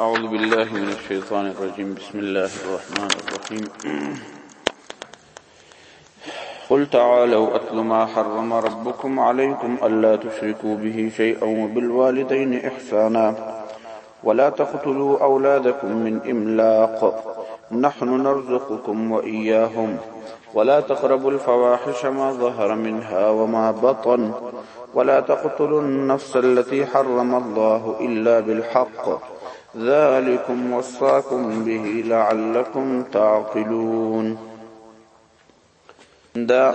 أعوذ بالله من الشيطان الرجيم بسم الله الرحمن الرحيم قل تعالوا أتل ما حرم ربكم عليكم ألا تشركوا به شيئا وبالوالدين إحسانا ولا تقتلوا أولادكم من إملاق نحن نرزقكم وإياهم ولا تقربوا الفواحش ما ظهر منها وما بطن ولا تقتلوا النفس التي حرم الله إلا بالحق ذلكم وصاكم به لعلكم تعقلون دا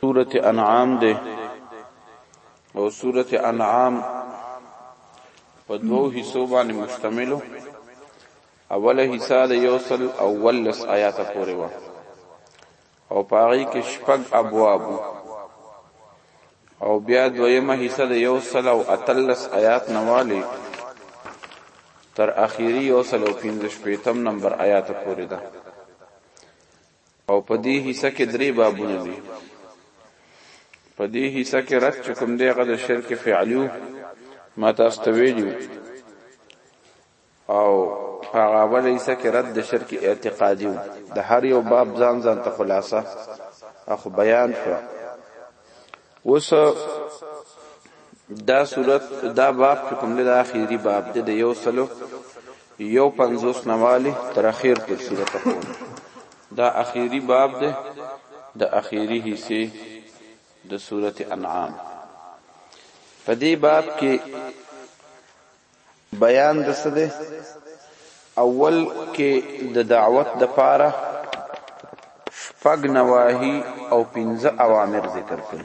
سورة انعام ده او سورة انعام په دوو حصو باندې مشتملو اوله حصہ د یوصل اول لس آیات پورې و او په هغې کې شپږ ابواب او بیا دویمه حصه د یو سل او اتلس آیات نه والي تر اخیری یو سل او پنځه شپېتم نمبر آیات پورې ده او په دې حصه کې درې بابونه دي په دې حصہ کې رد چکم دی غد شرک فعلیو ما تاسو ته ویلو او په هغه اوله حصه کې رد د شرک اعتقادي و د هر یو باب ځان ځان ته خلاصه اخو بیان شو اوس دا صورت دا باب چې کوم د اخیری باب دی د یو سلو یو پنځوس نواله تر اخیر په صورت پورې دا اخیری باب دی د اخیری حصے د صورت انعام په دې باب کې بیان د څه دی؟ اول کې د دعوت د پاره شپږ نواهی او پنځه اوامر ذکر کړل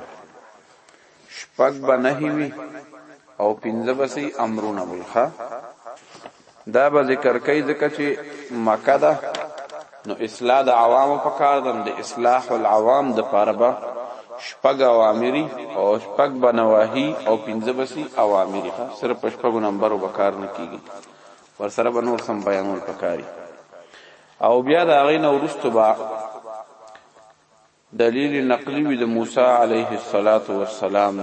شپږ به نهی وي او پنځه به سي امرونه وي ښا دا به ذکر کوي ځکه چې مکه ده نو اصلاح د عوامو په کار ده د اصلاح العوام د پاره به شپږ اوامري او شپږ بنواهي او پنځه بسي اوامري صرف په شپږو نمبرو به کار نه کیږي ورسره به نور سم بیانول پکاري او بیا د هغې نه وروسته به دلیل نقلی وی د موسی علیه الصلاة والسلام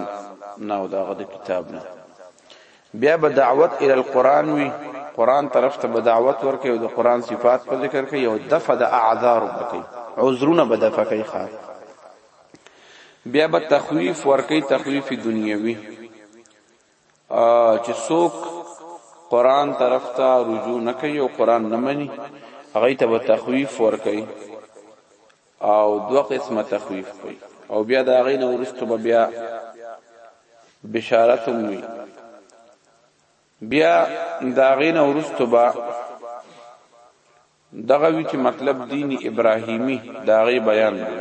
نه او دغه د کتاب نه بیا به دعوت ال القران وی قران طرف ته به دعوت ورکي او د قران صفات په ذکر کوي او دفع د اعذار وکي عذرونه به دفع کوي خاص بیا به تخویف ورکي تخویف دنیوي چې څوک قران طرف ته رجوع نه کوي او قران نه مني هغه ته به تخویف ورکي او دوه قسمه تخویف کوي او بیا دا غي نو ورستو به بیا بشارت هم وي بیا دا غي نو ورستو به دغه وی چې مطلب دین ابراهیمی دا غي بیان دی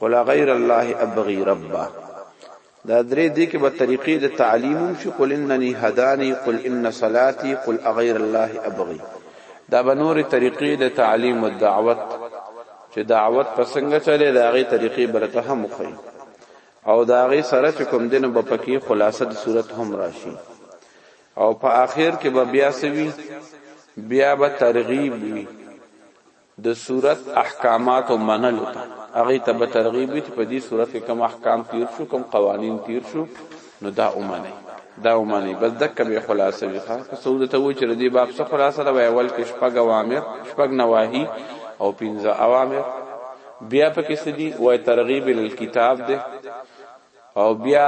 قل غیر الله ابغي ربا دا درې دې کې به طریقې د تعلیم شي قل انني هداني قل ان صلاتي قل غیر الله ابغي دا به نورې طریقې د تعلیم او دعوت چې دعوت په څنګه چلے دا غي طریقې برته هم خو او دا غي سره چې کوم دین په پکی خلاصه د صورت هم راشي او په آخر کې به بیا سوي بیا به ترغیب وي د سورت احکاماتو منلو ته هغه ته به ترغیب وي چې په دې سورت کې کوم احکام تیر شو کوم قوانین تیر شو نو دا ومني دا ومني بس دک به خلاصه وي ښه سعود ته و چې دې باب څه خلاصه ده اول کې شپږ اوامر شپږ نواهی او پنځه اوامر بیا په کې سدي وای ترغیب ال کتاب ده او بیا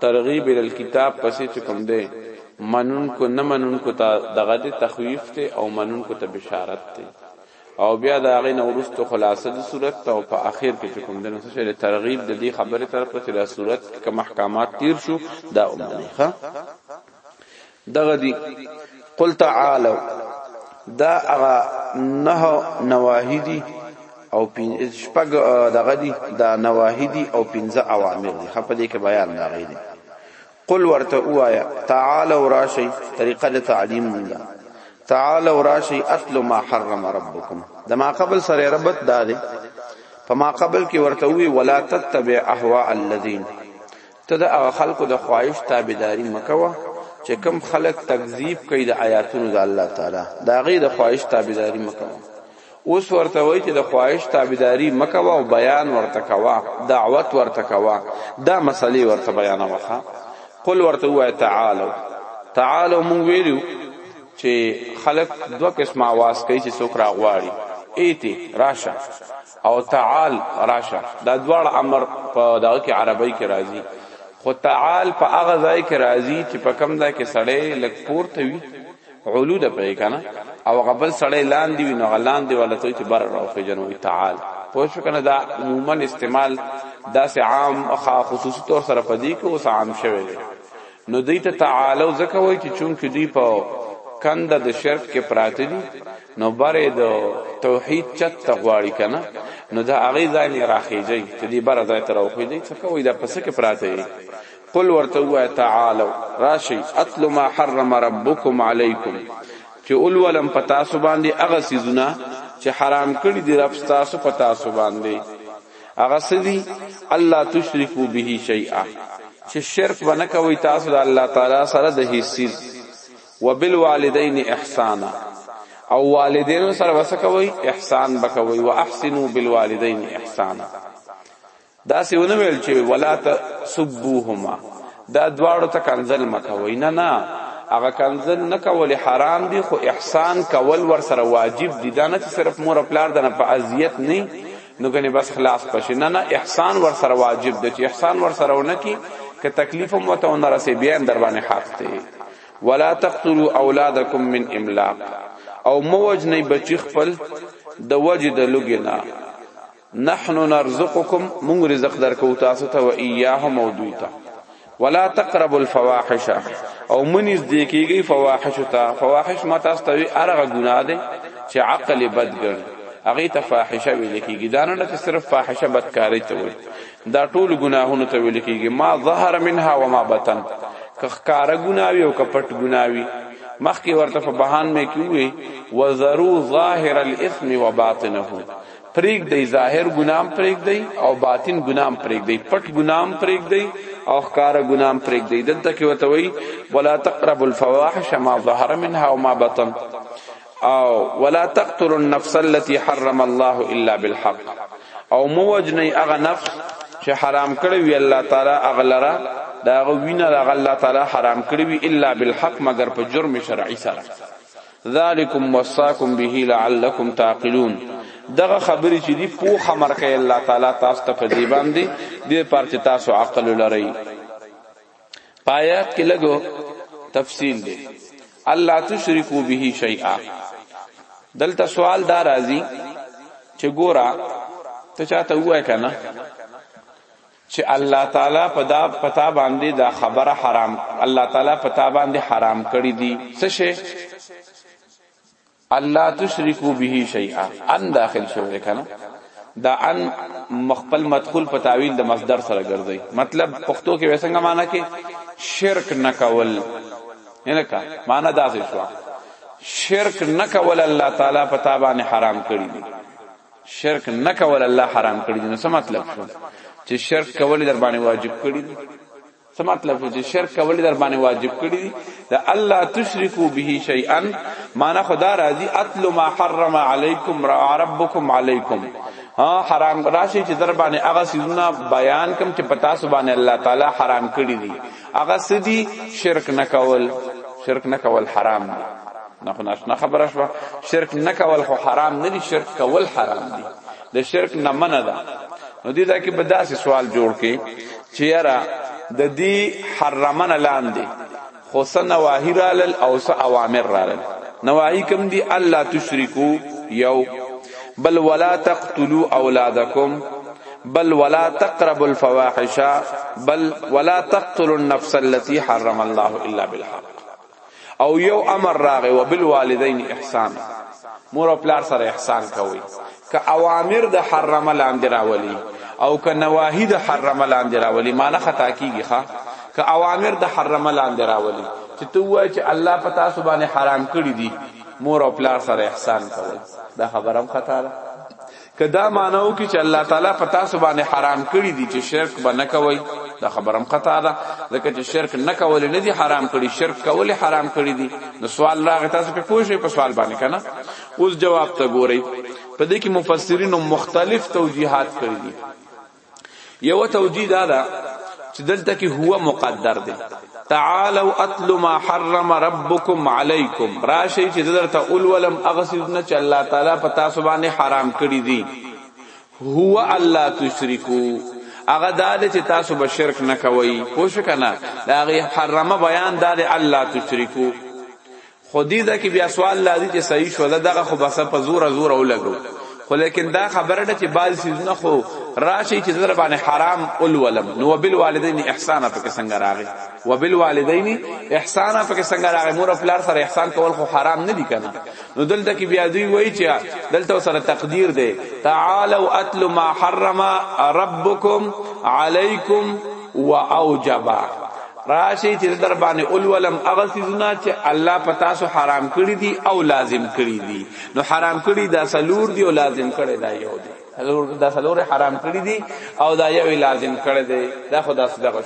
ترغیب ال کتاب پسې چکم دی منون کو نه منون کو ته دغه د تخویف ته او منون کو ته بشارت ته او بیا دا غي نورست خلاصه د صورت ته او په اخر کې کوم د نص شری ترغیب د دې خبره طرف ته د صورت کې محکمات تیر شو دا امنه ښه دغه دي قل تعالوا دا هغه نه نواهی دي او شپږ دغه دي دا نواهی دي او پنځه اوامر دي خپه دې کې بیان دا غي دي قل ورته اوایا تعالوا راشي طریقه د تعلیم مونږه تعالوا راشي اتل ما حرم ربکم د ما قبل سره ربط دا دي په ما قبل کې ورته وی ولا تتبع اهواء الذين ته د هغه خلکو د خواهش تابعداري مه کوه چې کوم خلک تکذیب کوي د آیاتونو د الله تعالی د هغې د خواهش تابعداري مه کوه اوس ورته وایي چې د خواهش تابعداري مه کوه او بیان ورته کوه دعوت ورته کوه دا مسلې ورته بیانوه قل ورته وایه تعالو تعالو مونږ ویلو چې خلک دوه قسمه आवाज کوي چې څوک راغواړي ایتی راشه او تعال راشه دا دواړه امر په دغه کې عربی کې راځي خو تعال په هغه ځای کې راځي چې په کم ځای کې سړی لک پورته وي علو د پې کنه او غبل سړی لاندې وي نو لاندې ولا ته چې بر راوخه جنوي تعال پوه شو کنه دا عموما استعمال دا سه عام خاص خصوصي طور سره پدې کې اوس عام شوی دی نو دوی ته تعالو ځکه وای چې چون کې دوی په کند د شرک کې پراته دي نو بره د توحید چت تغواړي کنه نو دا هغه ځان راخیږي چې دې بره ځای تر اوخې دي څه کوي دا پس کې پراته دي قل ورته وای تعالو راشي اتل ما حرم ربکم علیکم چې اول ولم پتا سو باندې هغه سيزونه چې حرام کړی دی رب تاسو پتا سو باندې هغه سدي الله تشرکو به شیئا چې شرک ونه کوي تاسو د الله تعالی سره د هیڅ وبالوالدین احسانا او والدینو سره وسکوي احسان بکوي واحسنوا بالوالدین احسانا دا سیونه ویل چې ولا تسبوهما دا دواړو ته کنزل مکوي نه نه هغه کنزل نه کول حرام دي خو احسان کول ور سره واجب دي دا نه صرف مور پلار دنه په اذیت نه نو غنی بس خلاص پشي نه نه احسان ور سره واجب دی چې احسان ور سره ونه کی که تکلیف مو ته ونه رسي بیا در باندې حق دی ولا تقتلوا اولادکم من املاق او موج نه بچی خپل د وجد لګنا نحن نرزقکم مونږ رزق درکو تاسو ته و ایاهم او دوی ته ولا تقربوا الفواحش او منځ دی کیږي فواحش ته فواحش مت استوي ارغه ګناه ده چې عقل بد ګرځي هغه ته فاحشه ویل کیږي دا نه چې صرف فاحشه بدکاری ته وي دا ټول ګناهونه ته ویل کیږي ما ظهر منها وما بطن که ښکار ګناوي او که پټ ګناوي مخکې ورته په بهان مې کیوي وذرو ظاهر الاثم وباطنه پریک دی ظاهر ګنام پریک دی او باطن ګنام پریک دی پټ ګنام پریک دی او ښکار ګنام پریک دی دلته کې وته وی ولا تقرب الفواحش ما ظهر منها وما بطن او ولا تقتل النفس التي حرم الله الا بالحق او موجنی اغه نفس چې حرام کړی وی الله تعالی اغلره دا غوینه الله تعالی حرام کړی وی الا بالحق مگر په جرم شرعي سره ذالکم وصاکم به لعلکم تعقلون دغه خبرې چې دی په خمر کې الله تعالی تاسو ته په دی باندې د پرچ تاسو عقل لرئ پایات کې لګو تفصیل دی الله تشرکو به شیئا دلته سوال دا راځي چې ګورا ته چاته وای کنه چې الله تعالی په دا پتا باندې دا خبره حرام الله تعالی پتا باندې حرام کړی دي څه شي الله تشرکو به شیئا ان داخل شوی کنه دا ان مخبل مدخول په تعویل د مصدر سره ګرځي مطلب پښتو کې وسنګ معنی کې شرک نکول نه کا معنی دا څه شو شرک نکول الله تعالی پتا باندې حرام کړی دي شرک نه کول الله حرام کړی نو څه مطلب شو چې شرک کول در باندې واجب کړی دي څه مطلب شو چې شرک کول در باندې واجب کړی دي دا الله تشرکو به شیئا معنا خدا راضی اتل ما حرم علیکم ربکم علیکم ها حرام راشي چې در باندې هغه سيزونه بیان کم چې پتا سبحان الله تعالی حرام کړی دي هغه سدي شرک نه کول شرک نه کول حرام دي نه خو ناشنا خبره شوه شرک نه کول خو حرام نه دي شرک کول حرام دي د شرک نه منه ده نو دې دا کې به داسې سوال جوړ کې چې یاره د دې حرمن لاندې خو سن واهی رالل او س اوامر رالل نواهی کم دی الله تشرکو یو بل ولا تقتلوا اولادکم بل ولا تقربوا الفواحش بل ولا تقتلوا النفس التي حرم الله الا بالحق او یو امر راغی وبالوالدین احسان مور او پلار سره احسان کوي که اوامر د حرمه لاندې راولي او که نواهی د حرمه لاندې راولي معنی خطا کیږي ښا که اوامر د حرمه لاندې راولي چې تو وای چې الله پتا سبحانه حرام کړی دي مور او پلار سره احسان کوي دا خبرم خطا ده کدا مانو کې چې الله تعالی په تاسو باندې حرام کړی دي چې شرک به نه کوي دا خبرم خطا ده ځکه چې شرک نه کول نه دي حرام کړی شرک کول حرام کړی دي نو سوال راغ تاسو په پوښې په سوال باندې کنه اوس جواب ته ګورئ په دې کې مفسرینو مختلف توجیهات کړی دي یو توجیه دا ده چې دلته کې هو مقدر دی تعالوا اتل ما حرم ربكم عليكم راشي چې درته اول ولم اغسل نه چې الله تعالی په تاسو باندې حرام کړی دي هو الله تشرکو هغه داده چې تاسو به شرک نه کوئ پوه شو کنه دا غي حرمه بیان داده الله تشریکو خو دې ځکه بیا سوال لازم چې صحیح شو دا دغه خو بس په زور زور او لګو خو لیکن دا خبره ده چې بعض سيزونه خو راشي چې در باندې حرام اول ولم نو بالوالدین احسان په کې څنګه راغی وبالوالدین احسان په کې څنګه راغی مور خپل سره احسان کول خو حرام نه دي کنه نو دلته کې بیا دوی وایي چې دلته سره تقدیر ده تعالوا اتل ما حرم ربکم علیکم واوجبا راشي چې در باندې اولولم هغه سيزونه چې الله پتا سو حرام کړی دي او لازم کړی دي نو حرام کړی دا سلور دي او لازم کړی دا یو دي دا سلور حرام کړی دي او دا یو لازم کړی دي دا خدا صدقه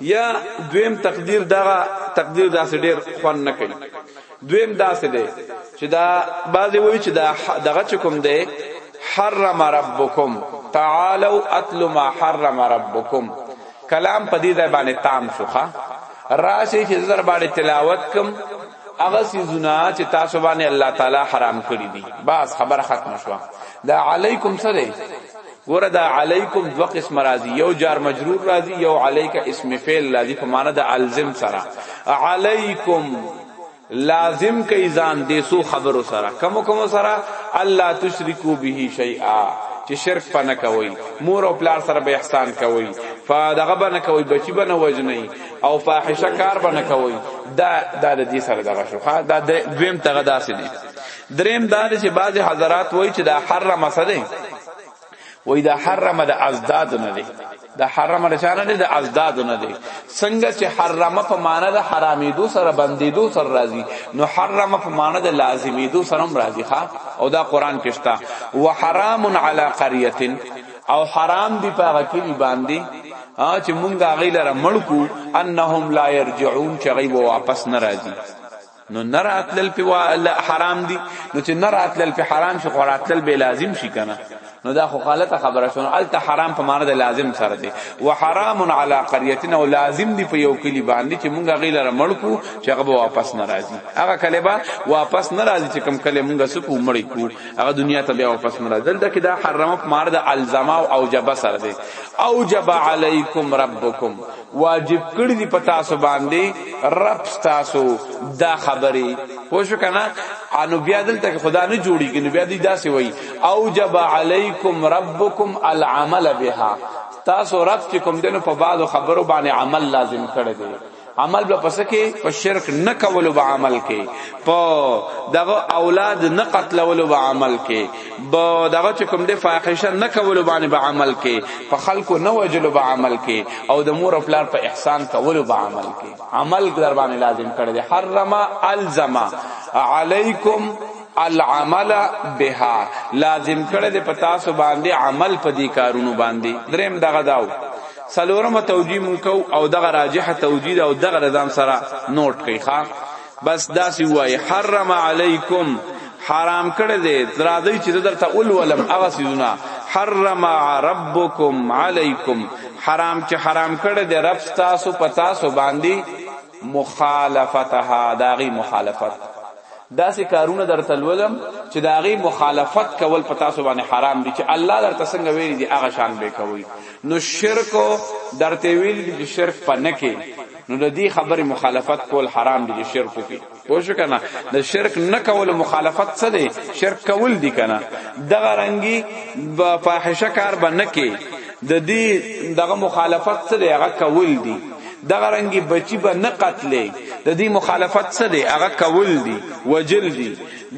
یا دویم تقدیر دغه تقدیر داسې ډیر خوان نه کوي دویم داسې دی چې دا بعضی وایي چې دا دغه چې کوم دی حرم ربکم تعالوا اتل ما حرم ربکم کلام په دې ځای باندې تام شوخه راشي چې زر باندې تلاوت کم هغه سيزونه چې تاسو باندې الله تعالی حرام کړی دي بس خبر ختم شوه دا علیکم سره ګوره دا علیکم دو قسم راضی یو جار مجرور راضی یو علیک اسم فعل راضی په معنی د الزم سره علیکم لازم کوي ځان دې سو خبرو سره کم کم سره الله تشرکو به شیئا چې شرک پنه کوي مور او پلار سره به احسان کوي فدغه بنه کوي بچی بنه وجنی او فاحشه کار بنه کوي دا دا د دې سره دغه شو دا دویم تغه داسې دي دریم دا دی چې بعضی حضرات وایي چې دا حرم څه دی وایي دا حرم د ازداد نه دی د حرم رچانه نه د ازداد نه دی څنګه چې حرم په معنی د حرامیدو سره بندیدو سره راځي نو حرم په معنی د لازمیدو سره هم راځي ښا او دا قران کې شته وحرام علی قريه او حرام دی په هغه کې باندې چې مونږ هغه لره مړکو انهم لا يرجعون چې غیب واپس ناراضي نو نه راتلل په حرام دي نو چې نه راتلل په حرام شو خو راتلل به لازم شي کنه نو دا خو غلطه خبره شونه ال ته حرام په معنی د لازم سره دی و حرام علی قريتنا او لازم دی په یو کلی باندې چې مونږه غیلره مړکو چې هغه واپس ناراضي هغه کله با واپس ناراضي چې کم کله مونږه سکو مړی کو هغه دنیا ته بیا واپس ناراضي دلته کې دا حرام په معنی د الزما او اوجب سره دی اوجب علیکم ربکم واجب کړی دی پتا سو باندې رب تاسو دا خبرې پوښ کنه انو بیا دلته خدا نه جوړیږي نو بیا دی داسې وای او جب علیکم ربکم العمل بها تاسو رب چې کوم دنو په بعد خبرو باندې عمل لازم کړی دی عمل به پس کې په شرک نه کولو به عمل کې په دغه اولاد نه قتلولو به عمل کې به دغه چې کوم د فاحشه نه کولو باندې به عمل کې په خلکو نه وجلو به عمل کې او د مور او پلار په احسان کولو به عمل کې عمل در باندې لازم کړی دی حرم الزم علیکم العمل بها لازم کړی دی په تاسو باندې عمل په دې کارونو باندې دریم دغه داو سلورم توجیه مونږ او دغه راجح توجیه او دغه نظام سره نوٹ کړئ ښا بس داسی وای حرم علیکم حرام کړی دی درادی چې درته اول ولم هغه سيزونه حرم ربکم علیکم حرام چې حرام کړی دی رب تاسو پتا سو باندې مخالفتها داغي مخالفت داسې کارونه درته لولم چې داغي مخالفت کول پتا سو باندې حرام دي چې الله درته څنګه ویلي دي هغه شان به کوي نو شرک درته ویلي دي شرک پنه کې نو د دې خبرې مخالفت کول حرام دي شرک کې پوه شو کنه د شرک نه کول مخالفت څه دی شرک کول دي کنه دغه رنګي فاحشه کار باندې کې د دې دغه مخالفت څه دی هغه کول دي دغه رنګي بچي به نه قتلې د دې مخالفت څه دی هغه کول دي وجل دي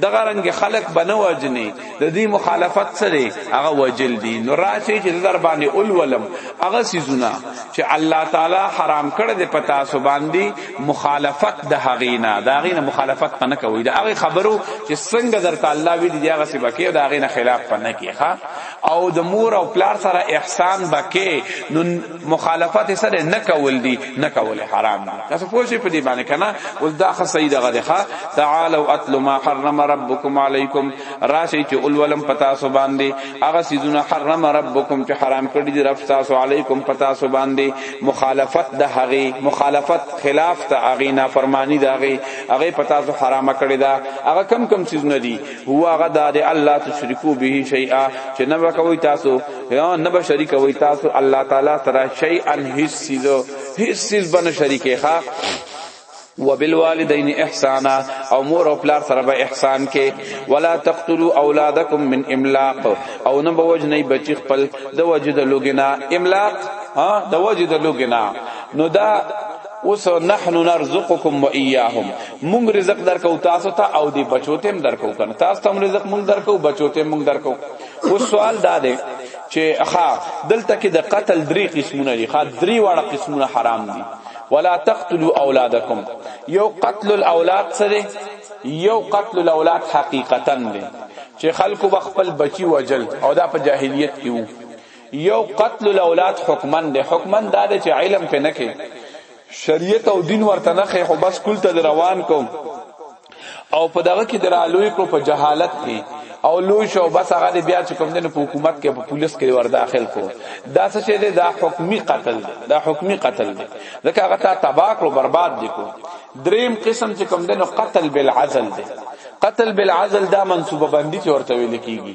دغه رنګ خلق بنه وجنی د دې مخالفت سره هغه وجل دي نو راشي چې در باندې اول ولم هغه سيزونه چې الله تعالی حرام کړ دې پتا سو باندې مخالفت د هغینا د هغینا مخالفت پنه کوي د هغه خبرو چې څنګه در تعالی وی دي هغه سی بکې د هغینا خلاف پنه کیخه او د مور او پلار سره احسان بکې نو مخالفت سره نه کول دي نه کول حرام دي تاسو پوه شئ په دې باندې کنه اوس دا خ صحیح دغه ده تعالوا اتل ما حرم ربکم علیکم راشي چې اولولم پتا سو باندې هغه سيزونه حرم ربکم چې حرام کړی دي رب تاسو علیکم پتا سو باندې مخالفت د هغه مخالفت خلاف ته هغه نافرمانی دا هغه هغه پتا سو حرام کړی دا هغه کم کم سيزونه دي هو هغه د الله تشرکو به شیئا چې نه وکوي تاسو یا نه به شریک وای تاسو الله تعالی سره شی ان هیڅ چیز هیڅ چیز بن شریکه ښا وبالوالدین احسانا او مور او پلار سره به احسان کې ولا تقتلوا اولادکم من املاق او نه بوج نه بچی خپل د وجد لوګنا املاق ها د وجد لوګنا نو دا اوس نحن نرزقکم و ایاهم مونږ رزق درکو تاسو ته او دی بچو تم درکو کنه تاسو ته رزق مونږ درکو بچو تم مونږ درکو او سوال دا دی چې ښا دلته کې د قتل درې قسمونه دي ښا درې واړه قسمونه حرام دي ولا تقتلوا اولادکم یو قتل الاولاد سره یو قتل الاولاد حقیقتا دی چې خلکو بخپل بچی وجل او دا په جاهلیت کې وو یو قتل الاولاد حکمن دی حکمن دا دی چې علم په نه کې شریعت او دین ورته نه خې خو بس کول ته روان کوم او په دغه کې درالوي کو په جهالت کې او لوی شو بس هغه بیا چې کوم دین په حکومت کې په پولیس کې ور داخل کو دا څه چې دا حکمی قتل دا حکمی قتل ځکه هغه ته تباہ او برباد دي کو دریم قسم چې کوم دین قتل بالعزل دی قتل بالعزل دا منصوبه بندي چې ورته ویل کیږي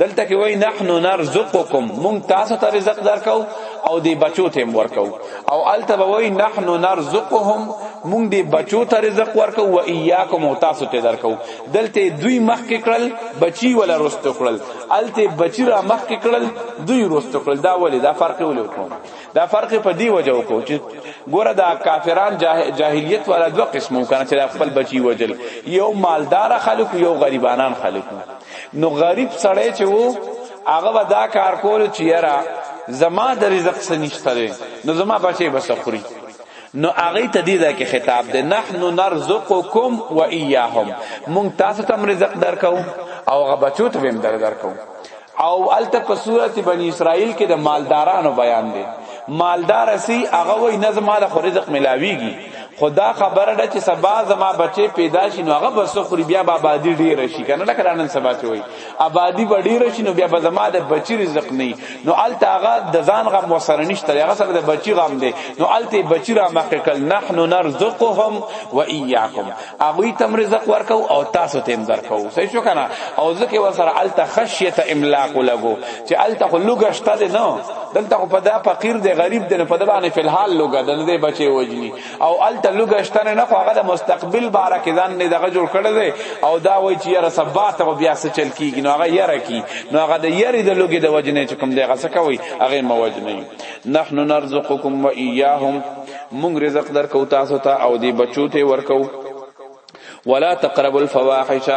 دلته کې وای نحنو نرزقکم مونږ تاسو ته رزق درکو او دی بچو ته ورکو او الته به وای نحنو نرزقهم مونږ دی بچو ته رزق ورکو و ایاکم او تاسو ته درکو دلته دوی مخ کې کړل بچی ولا رست کړل الته بچی را مخ کې کړل دوی رست کړل دا ولې دا فرق ولې وکړو دا فرق په دی وجه وکړو چې ګوره دا کافران جاهلیت والا دوه قسمو کنه چې خپل بچی وجل یو مالدار خلک یو غریبانان خلک نو غریب سړی چې وو هغه به دا کار کول چې یاره زما د رزق څه نشته دی نو زما بچی به څه خوري نو هغه ته دی دا کې خطاب دی نحن نرزقکم و ایاهم مونږ تاسو ته رزق درکو او هغه بچو ته هم در درکو او الته په صورت بنی اسرائیل کې د مالدارانو بیان دی مالدار سی هغه وای نظم مال خو رزق ملاویږي خدا خبره ده چې سبا زما بچي پیدا شي نو هغه بس خوري بیا به آبادی ډیر شي کنه لکه نن سبا چې وای آبادی به ډیر شي نو بیا به زما د بچی رزق نه نو الته هغه د ځان غم وسره نشته هغه سره د بچی غم دی نو الته بچی را مخکل نحنو نرزقهم و اياکم هغه تم رزق ورکو او تاسو تیم درکو صحیح شو کنه او ځکه ور سره الته خشیت املاک لګو چې الته خو لګشته ده نو دلته خو پدا فقیر دی غریب دی په دبانې فل حال لګا د دې بچي وجنی او الته لګشته نه خو هغه د مستقبل باره کې ځان نه دغه جوړ کړی دی او دا وای چې یاره سبا ته بیا څه چل کیږي نو هغه یاره کی نو هغه د یری د لګي د وجنې چې کوم دی هغه څه کوي هغه موجنی نحنو نرزقکم و ایاهم مونږ رزق درکو تاسو ته او دی بچو ته ورکو ولا تقربوا الفواحش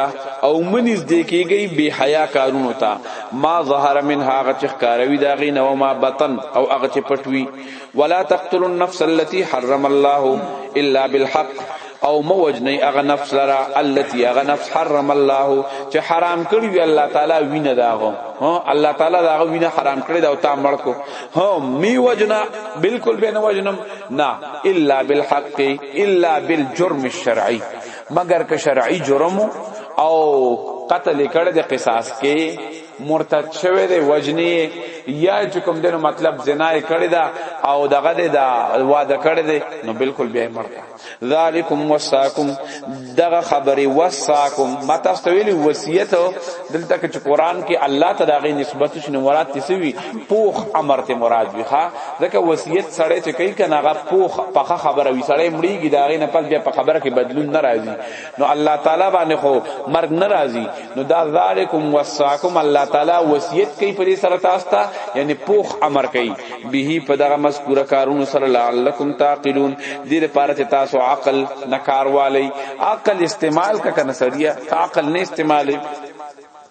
او منز دی کیږي بے حیا کارونو ته ما ظهر من هغه چې ښکاروي دا غي نو ما بطن او هغه چې پټوي ولا تقتلوا النفس التي حرم الله الا بالحق او مو وجنئ هغه نفس لرا التي هغه نفس حرم الله چې حرام کړی وی الله تعالی وینه داغو ها الله تعالی داغو وینه حرام کړی دا او تا مړ کو ها می وجنا بالکل بین وجنم نا الا بالحق الا بالجرم الشرعي مگر که شرعي جرم او قتل کړه د قصاص کې مرتد شوه دی وجنی یا چې کوم دنو مطلب زنا کړی دا او دغه دا واده کړی دی نو بالکل بیا مرتد ذالکم وصاکم دغه خبره وصاکم ما تاسو ته ویلی وصیت دلته کې قرآن کې الله ته دغه نسبت شنو مراد تسوی پوخ امر ته مراد وی ښا ځکه وصیت سړی چې کوي کنه هغه پوخ پخه خبره وی سړی مړیږي داغه نه پس بیا په خبره کې بدلون ناراضي نو الله تعالی باندې خو مرګ ناراضي نو دا ذالکم وصاکم الله تعالی وصیت کوي په دې سره تاسو ته یعنی پوخ امر کوي به په دغه مذکوره کارونو سره لعلکم تعقلون دې لپاره چې تاسو عقل نکاروالي عقل استعمال کا کنه سړیا عقل نه استعمالي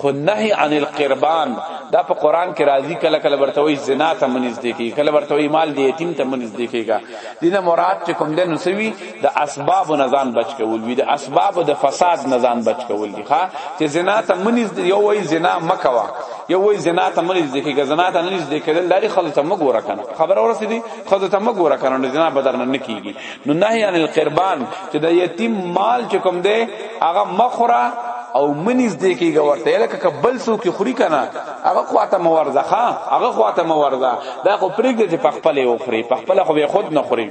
خو نهی عن القربان دا په قران کې راځي کله کله ورته وي زنا ته منځ دی کې کله ورته وي مال دی یتیم ته منځ دی کېګا دینه مراد چې کوم دین سوي د اسباب نزان بچ کول وي د اسباب د فساد نزان بچ کول دي ښا چې زنا ته منځ دی یو وي زنا مکوا یو وي زنا ته منځ دی کېګا زنا ته منځ دی کېدل لري خلک ته مګور کنه خبر اورسې دي خلک ته مګور کنه زنا بدر نه کیږي نو نهی عن القربان چې د یتیم مال چې کوم دی هغه مخره او منیز دی کیږي ورته لکه کبل سو کې خوري کنه هغه خواته مورزه ها هغه خواته مورزه دا خو پرېږدي چې پخپل یې وخوري پخپل خو به خود نه خوري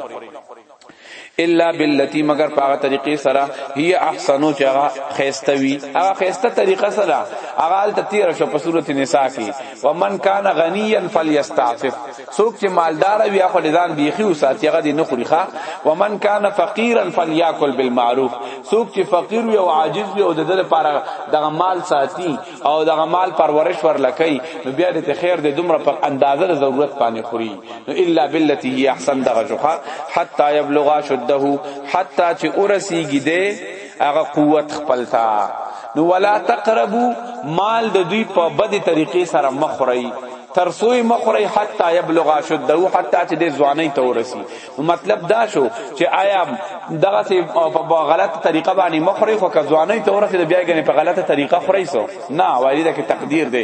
الا باللتی مگر پاغه طریقې سره هي احسنو چغه خيستوي هغه خيسته طریقه سره هغه ال تیر شو په صورت نساء کې ومن کان غنیا فلیستعفف څوک چې مالدار وي هغه ځان بیخي او ساتي هغه دې نه خوري ښا ومن کان فقیرا فلیاکل بالمعروف څوک چې فقیر وي او عاجز وي او د دې لپاره دغه مال ساتي او دغه مال پرورش ورلکي نو بیا دې خیر دې دومره په اندازه د ضرورت باندې خوري نو الا بالتي هي احسن دغه جوخه حتا یبلغ شده حتا چې اورسیږي دې هغه قوت خپل تا نو ولا تقربو مال د دوی په بده طریقې سره مخوري ترسوی مخری حتا یبلغ شده حتا چې د ځواني ته ورسی نو مطلب دا شو چې آیا دغه سي په غلط طریقه باندې مخری خو که ځواني ته ورسی د بیا غنې په غلطه طریقه خوري سو نه وایي دا کې تقدیر دی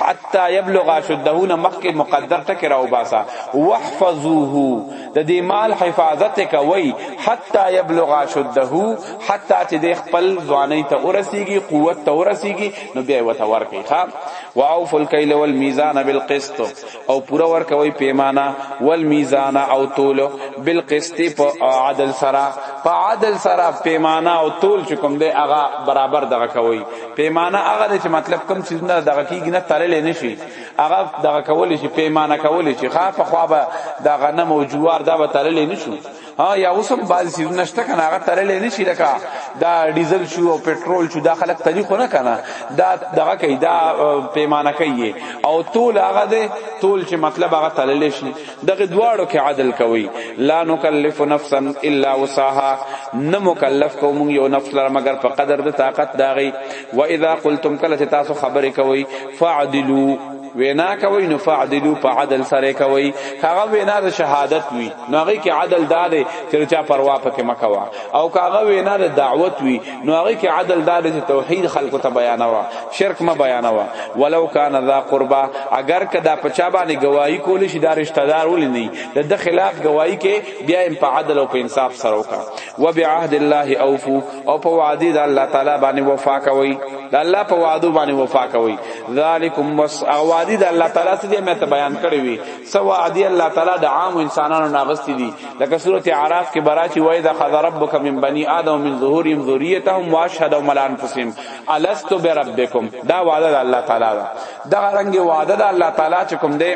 حتا یبلغ شده نه مخکې مقدر ټکراو باسا واحفظوه د دې مال حفاظت کوي حتا یبلغ شده حتا چې د خپل ځواني ته ورسیږي قوت ته ورسیږي نو بیا وته ورکي ښا واوف الکیل والمیزان بالقسط او پورا ورکوي پیمانه والمیزان او تول بالقسط په عدل سره په عدل سره پیمانه او تول چې کوم دی هغه برابر دغه کوي پیمانه هغه چې مطلب کم چیزونه دغه کیږي نه تړلې نشي هغه دغه کولې چې پیمانه کولې چې ښا په خوا به د غنم او جوار دا به تللې نشو ها یا اوسم بعضی چیز نشته کنه هغه تللې نشي لکه دا ډیزل شو او پټرول شو دا خلک تاریخ نه کنه دا دغه کوي دا پیمانه کوي او طول هغه دی طول چې مطلب هغه تللې شي دغه دواړو کې عدل کوي لا نکلف نفسا الا وسعها نه مکلف کوم یو نفس لره مگر په قدر د طاقت داغي و اذا قلتم کله چې تاسو خبرې کوي فعدلوا وینا کوي نو فعدلوا په عدل سره کوي هغه وینا د شهادت وي نو هغه کې عدل دار چې چا پروا پکې مکوا او هغه وینا د دعوت وي نو هغه کې عدل دار چې توحید خلکو ته بیانوا شرک ما بیانوا ولو کان ذا قربا اگر کدا پچا باندې گواہی کول شي دا رشتہ دار ولې نه د خلاف گواہی کې بیا په عدل او په انصاف سره وکړه وبعهد الله اوفو او په وعده د الله تعالی باندې وفا کوي د الله په وعده باندې وفا کوي ذالکم وس وعده د الله تعالی څخه دې مته بیان کړی وي سو وعده الله تعالی د عام انسانانو ناغستی دي لکه سوره اعراف کې براچی وای د خذ ربک من بنی آدم من ظهورهم ذریتهم واشهدهم علی انفسهم الست بربکم دا وعده د الله تعالی دا رنګ وعده د الله تعالی چې کوم دی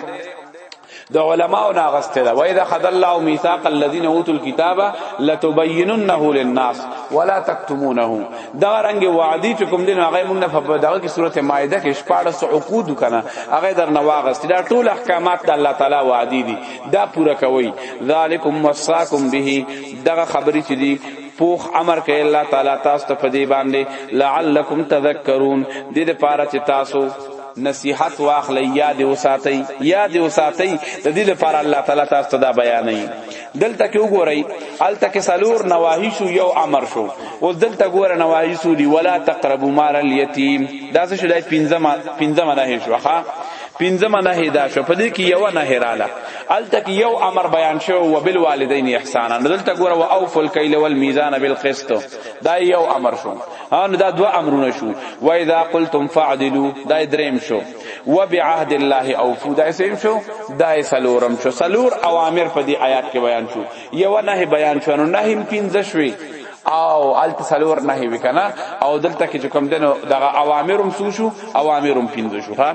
د علماو نه غسته ده وای دا خد الله میثاق الذين اوتوا الكتاب لتبيننه للناس ولا تكتمونه دا رنګ وعده چې کوم دین هغه مونږ په دغه کې سورته مائده کې شپاره سو عقود کنه هغه در نه واغست دا ټول احکامات د الله تعالی وعده دي دا پوره کوي ذالکم وصاکم به دغه خبرې چې دي پوخ امر کوي الله تعالی تاسو ته په دې باندې لعلکم تذکرون دې لپاره چې تاسو نصیحت واخلئ یاد وساتئ یاد وساتئ د دې لپاره الله تعالی تاسو ته دا بیانوي دلته کې وګورئ الته کې سلور نواهی شو یو امر شو اوس دلته ګوره نواهی شو دی ولا تقربوا مال الیتیم دا څه شو دای پنځمه پنځمه نه شو ښا پنځمه نه دا شو په دې کې یو نه هراله الته کې یو امر بیان شو او بل والدین احسانا دلته ګوره او اوفل کیل والمیزان بالقسط دا یو امر شو ان دا دو امرونه شو و اذا قلتم فعدلوا دا دریم شو و بعهد الله اوفو دا سیم شو دا سلورم شو سلور اوامر په دی آیات کې بیان شو یو نه بیان شو نو نه هم پینځه شوي او الت سلور نه وی کنه او دلته کې کوم دنو دغه اوامرم سو شو اوامرم پینځه شو ها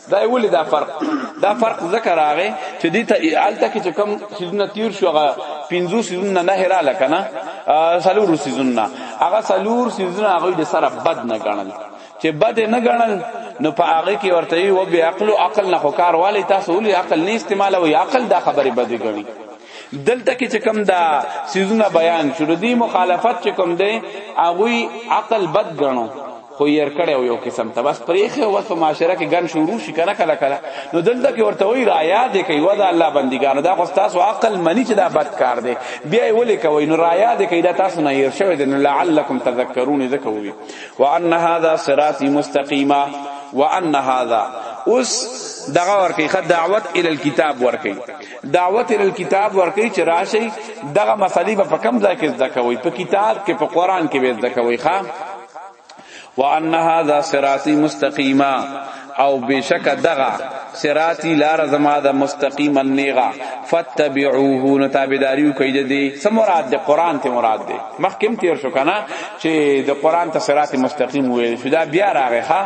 دا ولې دا فرق دا فرق ذکر راغې چې دې ته الته کې چې کم سيزونه تیر شو هغه 50 سيزونه نه هرا لکنه سلور سيزونه هغه سلور سيزونه هغه د سره بد نه ګڼل چې بد نه ګڼل نو په هغه کې ورته وي او به عقل او عقل نه خو کار والی تاسو ولې عقل نه استعمالوي عقل دا خبره بد ګڼي دلته کې چې کوم دا سيزونه بیان شو دی مخالفت چې کوم دی هغه عقل بد غنو خو ير کړه یو قسم ته بس پرېخه او په معاشره کې ګن شروع شي کنه کله کله نو دلته کې ورته وی رایا دی کوي ودا الله بندګانو دا خو تاسو عقل منی چې دا بد کار دی بیا ولې کوي نو رایا دی کوي دا تاسو نه ير شوی دی نو لعلکم تذکرون ذکوي وان هذا صراطي مستقيما وان هذا اوس دغه ورکی خد دعوت ال الكتاب ورکی دعوت ال کتاب ورکی چې راشي دغه مسلې په کم ځای کې زده کوي په کتاب کې په قران کې به زده کوي ښا وان هذا صراطي مستقيما او بشک دغه صراطي لار زما د مستقيما نیغا فتبعوه نتابداریو کوي د دې سمورات د قران ته مراد دی مخکم تیر شو کنه چې د قران ته صراط مستقیم ویل شو دا بیا راغی ها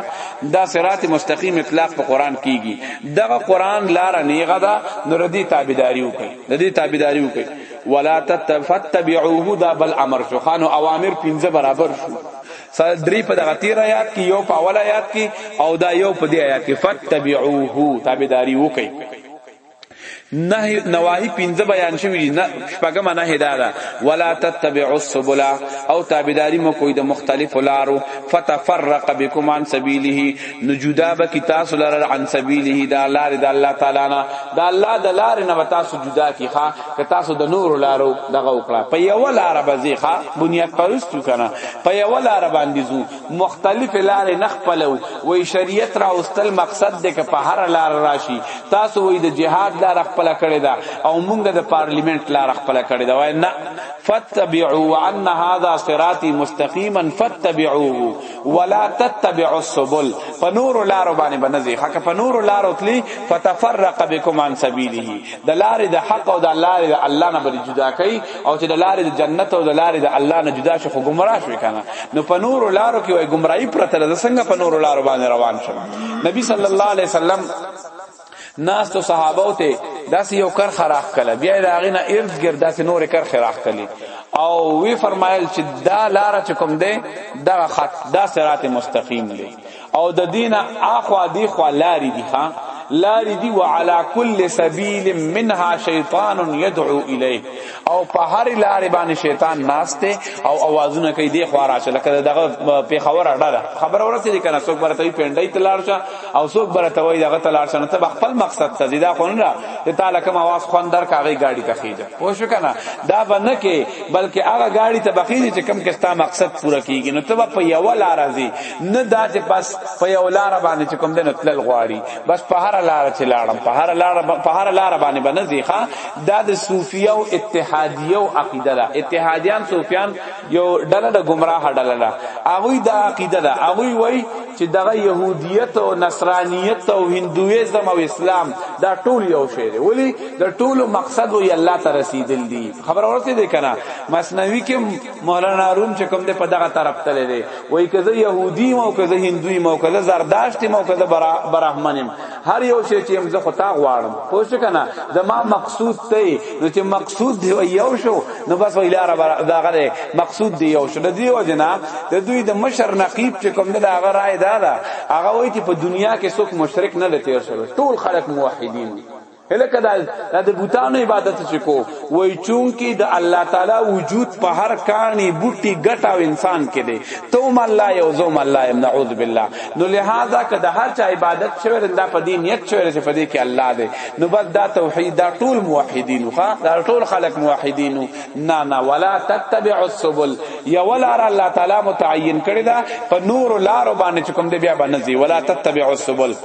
دا صراط مستقیم اطلاق په قران کیږي دغه قران لار نیغه ده نو ردی تابعداري وکي د دې تابعداري وکي ولا تتفتبعوه دا بل امر شو خان اوامر پنځه برابر شو سره درې په دغه تیر آیات کې یو په اول آیات کې او دا یو په دې آیات کې فتبعوه تابعداري وکي نهی نواهی پنځه بیان شوی دي نه شپږم نه هدادا ولا تتبعوا السبل او تابعداري مو کوی د مختلف لارو فتفرق بكم عن سبيله نجودا بک تاسو لار عن سبيله دا لار د الله تعالی نه دا الله د لار نه تاسو جدا کی ښا که تاسو د نور لارو دغه وکړه په یو لار بزی ښا بنیاد پرستو کنه په یو لار باندې زو مختلف لارې نه خپلو وای شریعت را واستل مقصد دې که په هر لار راشي تاسو وای د جهاد لار خپل کړی دا او مونږ د پارلیمنت لار خپل کړی دا وای نه فتبعوا ان هذا صراطي مستقيما فتبعوه ولا تتبعوا السبل فنور لار باندې بنځي حق فنور لار تلی فتفرق بكم عن سبيله د لارې د حق او د لارې د الله نه بری جدا کړي او چې د لارې د جنت او د لارې د الله نه جدا شي خو گمراه شوی کنه نو په نور لارو کې وای گمراهي پرته د څنګه په نور لارو باندې روان شم نبی صلی الله علیه وسلم ناس تو صحابه او ته داسې یو کر خراخ کله بیا دا غینه ارد ګرد داسې نور کر خراخ کله او وی فرمایل چې دا لار چې کوم ده دا خط دا صراط مستقیم دی او د دینه اخوا دی خوا لاری دی ها لاری دی وعلى كل سبيل منها شیطان يدعو الیه او په هر لار باندې شیطان ناشته او اوازونه کوي دی خو راشه لکه دغه په خبر اړه خبر ورته دي کنه څوک برته پیندای تلار شه او څوک برته وای دغه تلار شه نه ته خپل مقصد ته زیدا خو نه ته تعالی کوم اواز خوان در کاغی گاڑی ته خیجه پوه شو کنه دا باندې کې بلکې هغه گاڑی ته بخیجه چې کم کستا مقصد پورا کیږي نو ته په یو لار راځي نه دا چې بس په یو لار باندې چې کوم دنه تل غواړي بس په هر لار چې لاړم په هر لار په هر لار باندې بنځي ښا دا د صوفیه او اتحادیه او عقیده ده اتحادیان صوفیان یو ډله د گمراه ډله ده هغه دا عقیده ده هغه وای چې دغه يهودیت او نصرانیت او هندویزم او اسلام دا ټول یو شی دی ولی د ټولو مقصد وی الله ته رسیدل دي خبر اورته دي کنه مسنوی کې مولانا روم چې کوم دې په دغه طرف تللی دی وای که زه يهودي مو که زه هندوی مو که زه زرداشت مو که زه برهمنم هر یو شی چې موږ خو تا غواړم پوه شو کنه زما مقصود ته نو چې مقصود دی یو شو نو بس ویل عرب دغه مقصود دی یو شو د دې وجنا د دوی د مشر نقیب چې کوم دې هغه رائے دا دا هغه وای چې په دنیا کې څوک مشرک نه لته شو ټول خلک موحدین دي هله کدا د بوتانو عبادت چې کو وای چون کې د الله تعالی وجود په هر کانی بوټي ګټاو انسان کې دی توم الله یو زوم الله یم نعوذ بالله نو لہذا کدا هر چا عبادت شوی دا په دین یک شوی چې په دې کې الله دی نو بس دا توحید دا ټول موحدین خو دا ټول خلق موحدین نه نه ولا تتبع السبل یا ولا را الله تعالی متعین کړی دا په نور لار باندې کوم دی بیا باندې ولا تتبع السبل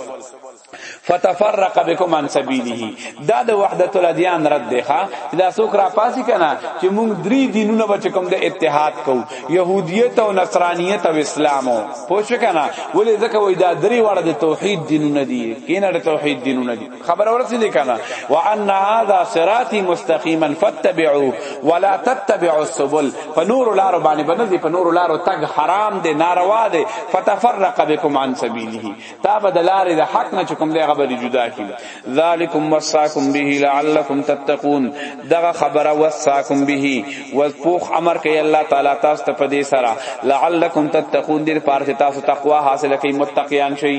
فتفرق بكم عن سبيله دا د وحدت الاديان رد دی ښا چې دا څوک را پاسي کنه چې موږ درې دینونه بچ کوم د اتحاد کو يهوديت او نصرانيت او اسلام پوه شو کنه ولې ځکه وای دا درې واړه د توحید دینونه دي کینه د توحید دینونه دي خبر اورسې دي کنه وان هذا صراطي مستقيما فاتبعوه ولا تتبعوا السبل فنور لار باندې بنځي فنور لار تک حرام دي ناروا دي فتفرق بكم عن سبيله تا به د لارې د حق نه چکم دی غبر جدا کی ذالکم وصاکم به لعلکم تتقون دغه خبره وصاکم به وذفوخ امر کوي الله تعالی تاسو ته په دې سره لعلکم تتقون دې پارته تاسو تقوا حاصل کړئ متقیان شئ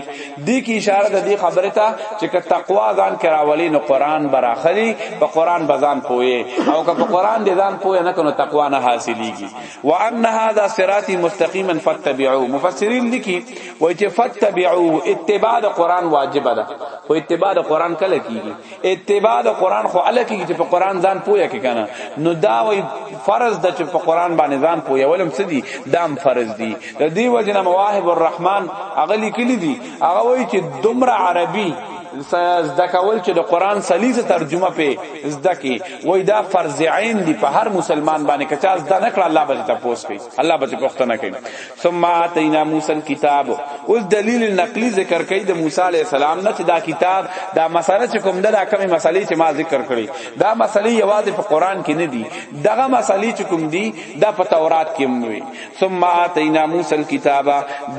دې کی اشاره د دې خبره ته چې تقوا ځان کراولې نو قران براخلی په قران بزان پوي او که په قران دې ځان پوي نه کنو تقوا نه حاصلېږي وان هذا صراطي مستقيما فاتبعوه مفسرین لیکي وای چې فتبعوه اتباع د قران واجب ده خو اتباع د قران کله کیږي اتباع د قران خو اله کیږي چې په قران ځان پوهه کې کنه نو دا وای فرض ده چې په قران باندې ځان پوهه ولم څه دي دام فرض دي د دې وجنه مواهب الرحمن اغلی کلی دي هغه وای چې دومره عربي زده کول چې د قران سلیس ترجمه په زده کی وای دا فرض عین دی په هر مسلمان باندې کچا زده نکړه الله به ته پوس کوي الله به ته پښتنه کوي ثم اتینا موسی الكتاب اوس دلیل نقلی ذکر کوي د موسی علی السلام نه چې دا کتاب دا مسله چې کوم دا کمی مسلې چې ما ذکر کړي دا مسلې یوازې په قران کې نه دي دغه مسلې چې کوم دي دا په تورات کې هم وي ثم اتینا موسی الكتاب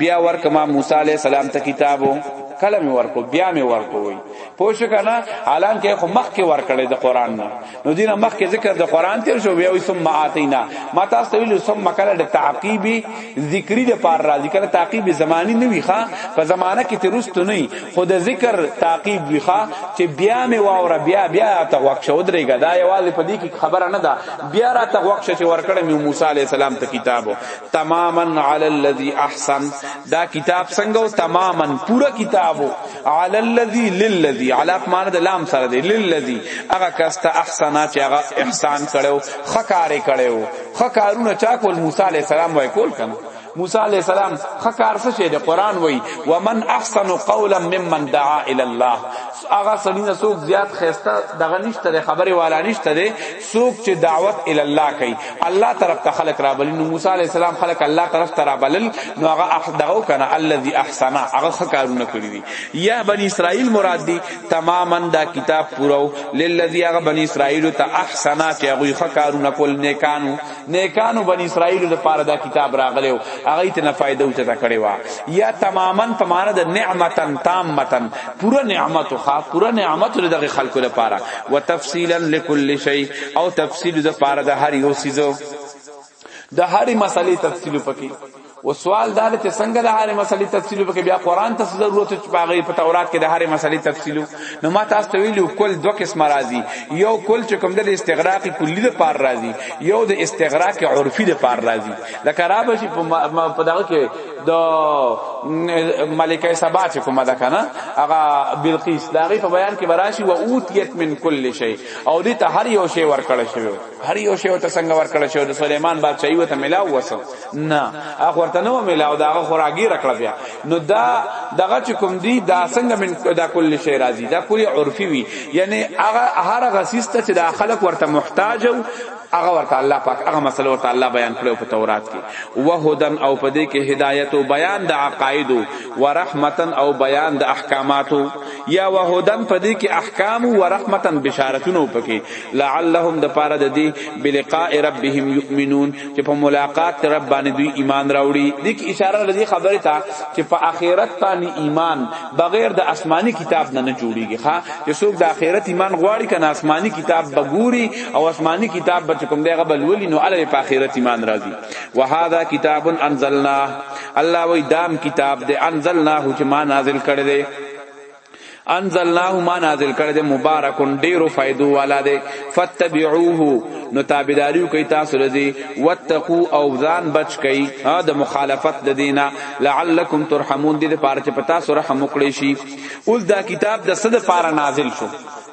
بیا ورکما موسی علی السلام ته کتابو کله می ورکو بیا می ورکو وي پوه شو کنه حالانکه خو مخ کې ورکړې د قران نه نو دینه مخکې ذکر د قران تیر شو بیا وي ثم اتینا ما تاسو ته ویل ثم کله د تعقیب ذکری د پار راځي کله تعقیب زمانی نه وی ښا په زمانہ کې ترست نه خود ذکر تعقیب وی ښا چې بیا می واور بیا بیا ته وخت شو درېګا دا یوازې په دې کې خبره نه ده بیا را ته وخت چې ورکړم موسی علی السلام ته کتابو تماما علی الذی احسن دا کتاب څنګه او تماما پورا کتابو علی الذی للذی علاق مان د لام سره دی للذی هغه کسته احسنا چې هغه احسان کړو خکارې کړو خکارونه چا کول موسی علی السلام وای کول کنه موسی علی السلام خکار څه شه د قران وای ومن احسن قولا ممن دعا الی الله هغه سړی نه څوک زیات خسته دغه نشته خبره والا نشته څوک چې دعوت ال الله کوي الله طرف ته خلق را بلل نو موسی علی السلام خلق الله طرف ته را بلل نو هغه دغه کنه الذي احسن هغه خکارونه کړی دي یا بنی اسرائیل مراد دي تماما دا کتاب پورو للذي هغه بنی اسرائیل ته احسن چې هغه خکارونه کول نیکانو نیکانو بنی اسرائیل د پاره دا کتاب راغلی او هغه ته نه فائدہ او ته کړی وا یا تماما په معنا د نعمتن تامتن پورا نعمت خو پورا نعمت دغه خلکو لپاره وتفصیلا لكل شیء او تفصیل د پاره د هر یو سیزو د هر مسلې تفصیل پکې و سوال دا چې څنګه د هر مسلې تفصیل په بیا قران ته ضرورت چې باغې په تورات کې د هر مسلې تفصیل نو ما تاسو ته ویلو کول دوه قسم راځي یو کول چې کوم د استغراق کلی د پار راځي یو د استغراق عرفي د پار راځي د کرابه چې په دغه کې د ملکه سبا چې کومه ده کنه هغه بلقیس دا غي په بیان کې براشي و اوتیت من کل شی او دې ته هر یو شی ورکړل شوی هر یو شی ته څنګه ورکړل شوی د سليمان بادشاہي وته ملاو وسو نه اخ ورته نو ملاو دا خو راګیر کړ بیا نو دا دغه چې کوم دی دا څنګه من دا کل شی راضی دا کلی عرفی وی یعنی هغه هر غسیسته چې دا خلق ورته محتاج او هغه ورته الله پاک هغه مسله ورته الله بیان کړو په تورات کې وهدن او په دې کې هدایت او بیان د عقاید او رحمتن او بیان د احکاماتو یا وهدن په دې کې احکام او رحمتن بشارتونه پکې لعلهم د پاره د دی بلقاء ربهم یؤمنون چې په ملاقات رب باندې دوی ایمان راوړي د کی اشاره لدی خبره تا چې په اخرت باندې ایمان بغیر د آسمانی کتاب نه نه جوړیږي ها چې څوک د اخرت ایمان غواړي کنه آسمانی کتاب بګوري او آسمانی کتاب به کوم دی غبل ولی نو علی په اخرت ایمان راځي وهذا کتاب انزلناه الله وی دام کتاب دے انزلناه چې ما نازل کړی دی انزلناه ما نازل کړی دی مبارکون ډیرو فائدو والا دی فتبعوه نو تابعداریو کوي تاسو لذي واتقو او ځان بچ کوي ها د مخالفت د دینه لعلکم ترحمون دې لپاره چې پتا سره رحم وکړي شي اوس دا کتاب د صد لپاره نازل شو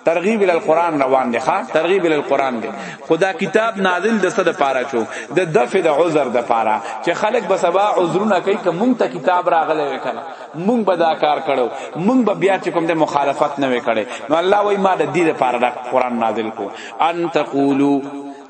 ترغیب ال القران روان دی ښا ترغیب ال القران دی خدا کتاب نازل د صد پارا چو د دفع د عذر د پارا چې خلک به سبا عذرونه کوي کوم ته کتاب راغله وکړه مونږ به دا کار کړو مونږ به بیا چې کوم د مخالفت نه وکړي نو الله وای ما د دې لپاره د قران نازل کو ان تقولو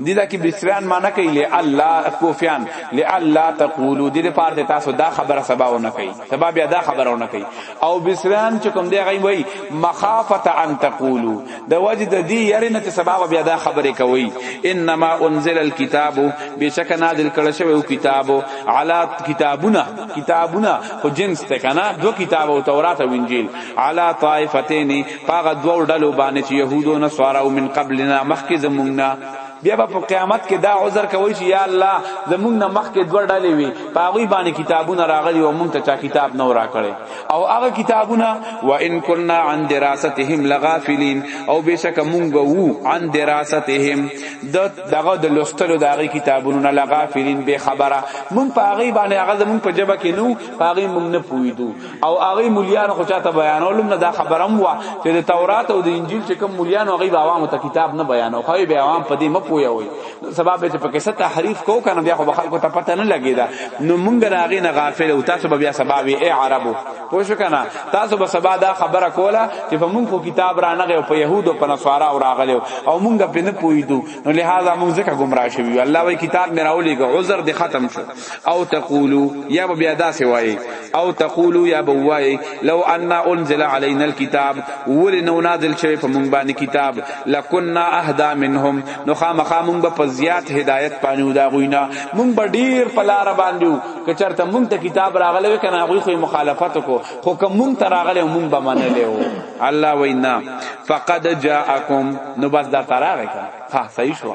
دي دا کې بسران معنی کوي ل الله کوفیان ل الله تقولو دي لپاره تاسو دا خبره سبا ونه کوي سبا بیا دا خبره ونه کوي او بسران چې کوم دی غي وای مخافه ان تقولو د وجه د دې یاري نه چې سبا بیا دا خبره کوي انما انزل الكتاب بشک نازل کړه شوی او کتاب علا کتابونه کتابونه خو جنس ته کنه دو کتاب او تورات او انجیل علا طائفتین پاغه دوه ډلو باندې چې يهودو نه سوارو من قبلنا مخکې زمونږ بیا په قیامت کې دا عذر کوي چې یا الله زمونږ نه مخکې دوه ډلې وي په هغه باندې کتابونه راغلي او مونږ ته چا کتاب نه راکړي او هغه کتابونه و ان كنا عن دراستهم لغافلين او بشک مونږ وو عن دراستهم د دغه د لوستلو د هغه کتابونو نه لغافلين به خبره مونږ په هغه باندې هغه زمونږ په جبه کې نو په هغه مونږ نه پويدو او هغه مليان خو چاته بیانولم نه دا خبرم وا چې د تورات او د انجیل چې کوم مليان هغه به عوامو ته کتاب نه بیانو خو به عوام په دې مپوي وي سبب به په کیسه تحریف کو کنه بیا خو به خلکو ته پته نه لګی دا نو مونږ راغی نه غافل او تاسو به بیا سبب ای عربو پوه شو کنه تاسو به سبا دا خبره کوله چې په مونږ خو کتاب را نه غو په يهودو په نصارا او راغلو او مونږ په نه پوي دو نو لہذا مونږ ځکه گمراه شوی الله وی کتاب میراولې عذر دې ختم شو او تقولو یا به بیا داسې وایي او تقولو یا به وایي لو ان انزل علينا الكتاب ول نو نازل شوی په مونږ باندې کتاب لکنا اهدا منهم نو خامخا مونږ په زیات هدایت پانیو دا غوینا مونږ به ډیر په لار باندې که چرته مونږ ته کتاب راغلی کنه غوی خو مخالفت کو خو که مونږ ته راغلی مونږ به منلې و الله وینا فقد جاءکم نو بس دا تراغه ها صحیح شو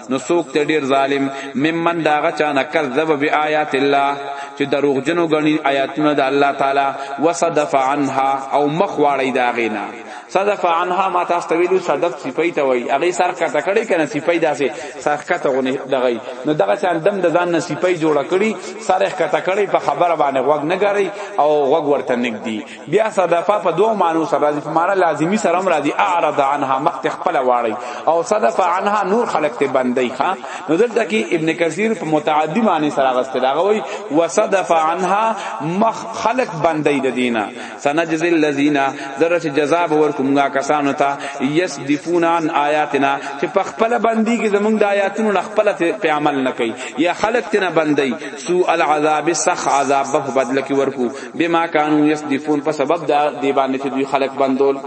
نو څوک ته ډیر ظالم ممن دا غچا نه کذب بیاات الله چې دروغجنو غنی آیاتونه د الله تعالی وصدف عنها او مخ واړی دا غینا صدف عنها ما تاسو ته ویلو صدف صفای ته وای هغه سر کته کړي کنه صفای داسې سر کته غونې دغی نو دغه چې دم د ځان نه صفای جوړ کړي سر کته کړي په خبره باندې غوږ نه غړي او غوږ ورته نګدي بیا صدفه په دوه معنی سره راځي په معنی لازمی سره هم راځي اعرض عنها مخت خپل واړی او صدفه عنها نور خلق ته بندي ها نو دلته کې ابن کثیر په متعدی معنی سره غسته دا غوي وصدف عنها مخ خلق بندي د دینه سنجز الذین ذره جزاء ورکومګه کسانو ته یسدفون عن آیاتنا چې په خپل بندي کې زمونږ د آیاتونو نه خپل په عمل نه کوي یا خلق ته نه بندي سو العذاب سخ عذاب په بدل کې ورکو بما كانوا يصدفون په سبب دا دی باندې چې دوی خلق بندول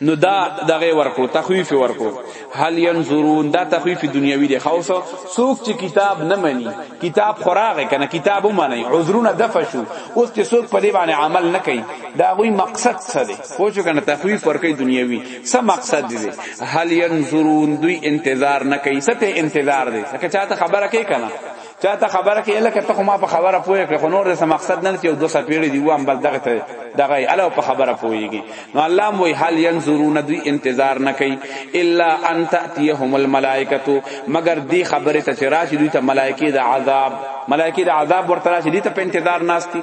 نو دا دغه ورکو تخویف ورکو هل ينظرون دا تخویف دنیوي دی خو څوک چې کتاب نه مني کتاب خوراغه کنه کتاب ومني عذرونه دفع شو اوس چې څوک په دې باندې عمل نه کوي دا غوي مقصد څه دی خو چې کنه تخویف ورکي دنیوي څه مقصد دی هل ينظرون دوی انتظار نه کوي څه ته انتظار دی که چاته خبره کوي کنه چا ته خبره کې لکه ته خو ما په خبره پوهې کړې خو نور د مقصد نه چې دوه سپېړې دی وام بل دغه ته دغه اله په خبره پوهېږي نو الله مو حال ينظرون دوی انتظار نه کوي الا ان تاتيهم الملائکه مگر دی خبره ته چې راشي دوی ته ملائکه د عذاب ملائکه د عذاب ورته راشي دوی ته په انتظار ناشتي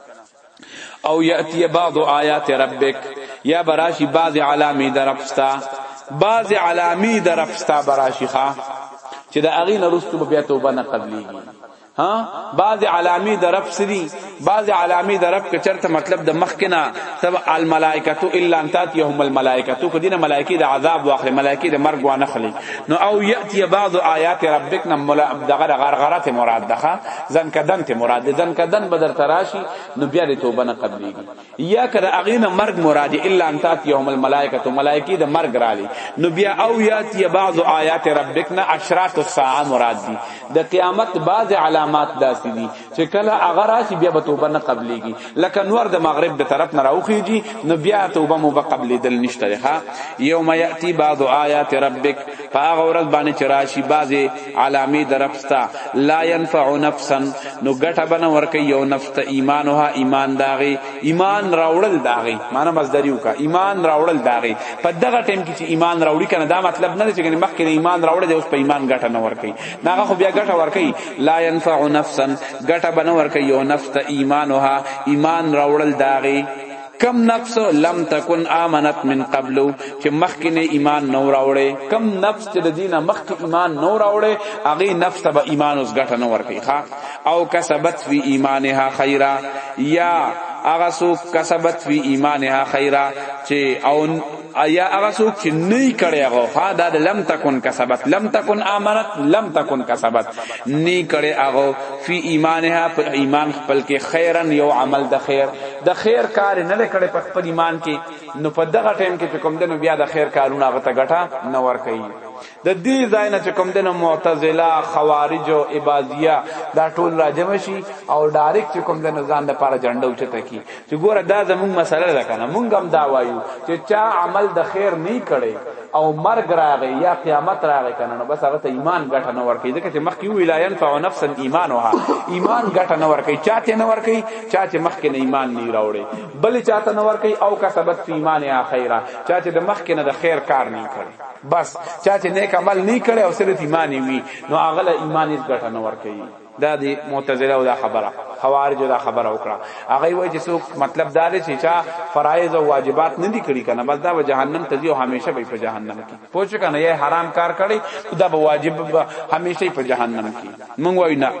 او یاتی بعض آیات ربک یا براشی بعض علامی درپستا بعض علامی درپستا براشی ښا چې د اغه نه رستو بیا توبه نه قبليږي ها بعض علامی د رب سری بعض علامی د رب کچرته مطلب د مخ کنا تب الملائکۃ الا ان تاتیهم الملائکۃ کو دینه ملائکی د عذاب واخل ملائکی د مرګ وانه خلی نو او یاتی بعض آیات ربک نم دغه غرغرات مراد ده ځنکدن ته مراد ځنکدن بدر تراشی نو بیا د توبه نه قبليږي یا کړه اغینه مرګ مراد الا ان تات یوم الملائکه ملائکی د مرګ رالی نو بیا او یات یا بعض آیات ربکنا اشراط الساعه مراد دي د قیامت بعض علامات داسې دي چې کله اگر راشي بیا به توبه نه قبليږي لکه نور د مغرب د طرف نه راوخیږي نو بیا توبه مو به قبلې دل نشته ها یوم یاتی بعض آیات ربک فاغورت باندې چراشی بعض علامی درپستا لا ينفع نفسا نو ګټه بنه ورکي یو نفس ته ایمانها ایمان داغي ایمان راوړل داغي معنی مصدریو کا ایمان راوړل داغي په دغه ټیم کې چې ایمان راوړي کنه دا مطلب نه چې کنه مخکې ایمان راوړل اوس په ایمان ګټه نه ورکي ناغه خو بیا ګټه ورکي لا ينفع نفسا ګټه بنه ورکي یو نفس ته ایمانها ایمان راوړل داغي کم نفس لم تکن امنت من قبل چې مخکې نه ایمان نو راوړې کم نفس چې د دینه مخکې ایمان نو راوړې هغه نفس ته به ایمان اوس ګټه نه ورکړي ښا او کسبت فی ایمانها خیرا یا هغه څوک کسبت فی ایمانها خیرا چې او یا هغه څوک چې نه کړي هغه ها دا لم تکون کسبت لم تکون امانت لم تکون کسبت نه کړي هغه فی ایمانها پر ایمان خپل کې خیرن یو عمل د خیر د خیر کار نه لکړې په خپل ایمان کې نو په دغه ټیم کې چې کوم دنو بیا د خیر کارونه هغه ته ګټه نه ور کوي د دې ځای نه چې کوم دنو معتزله خوارج او اباضیه دا ټول راجم شي او ډایرک چې کوم دنو ځان د پاره جنډو چته کی چې ګوره دا زموږ مسله ده کنه مونږ هم دا وایو چې چا عمل د خیر نه کړي او مرګ راغی یا قیامت راغی کنه نو بس هغه ته ایمان ګټه نه ورکي ځکه چې مخکې وی لا ينفع نفسا ایمانها ایمان ګټه نه ورکي چاته نه ورکي چاته مخکې نه ایمان نه راوړي بل چاته نه ورکي او کسبت فی ایمان اخیرا چاته د مخکې نه د خیر کار نه کړي بس چاته نیک عمل نه کړي او صرف ایمان وی نو هغه ایمان هیڅ ګټه نه ورکي دا دی معتزله دا خبره خوارج دا خبره وکړه هغه وای چې څوک مطلب دا دی چې چا فرایض او واجبات نه دي کړی کنه بس دا به جهنم ته ځي او همیشه به په جهنم کې پوه شو کنه یې حرام کار کړی دا به واجب همیشه په جهنم کې مونږ وای نه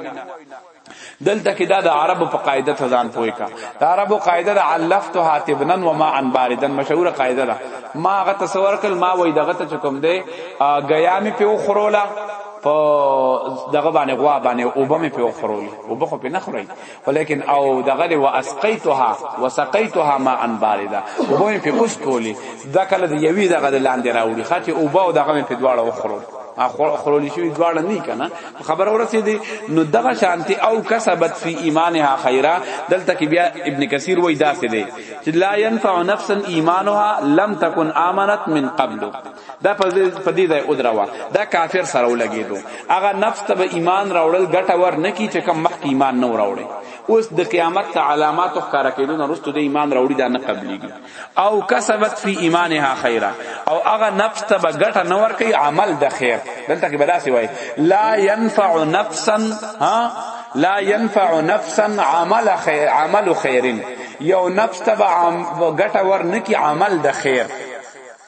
دلته کې دا د عربو په قاعده ته ځان پوي کا د عربو قاعده د علفت حاتبنا و ما ان باردن مشهور قاعده ده ما غ تصور کل ما وای دغه ته کوم دی غیا می په خرولا په دغه باندې غوا باندې او به مې په خورولې او به خو په نه خوري ولیکن او دغه و اسقیتها وسقیتها ما ان باردا او به په اوس کولې دا کله د یوی دغه لاندې راوړي خاطی او به دغه مې په دواړه وخورو خورول شي دواړه نه کنا خبر اورسې دي نو دغه شانتي او کسبت فی ایمانها خیرا دلته کې بیا ابن کثیر وای داسې دی چې لا ينفع نفسا ایمانها لم تکن امنت من قبل دا په دې ځای او دروا دا کافر سره ولګیدو هغه نفس ته به ایمان راوړل ګټه ور نه کی چې کم مخ ایمان نه راوړي اوس د قیامت ته علامات ښکار کېدو نه رستو د ایمان راوړي دا نه قبليږي او کسبت فی ایمانها خیرا او هغه نفس ته به ګټه نه ور کوي عمل د خیر دلته کې بداسي وای لا ينفع نفسا ها لا ينفع نفسا عمل خیر عمل خیرن یو نفس ته به ګټه ور نه کی عمل د خیر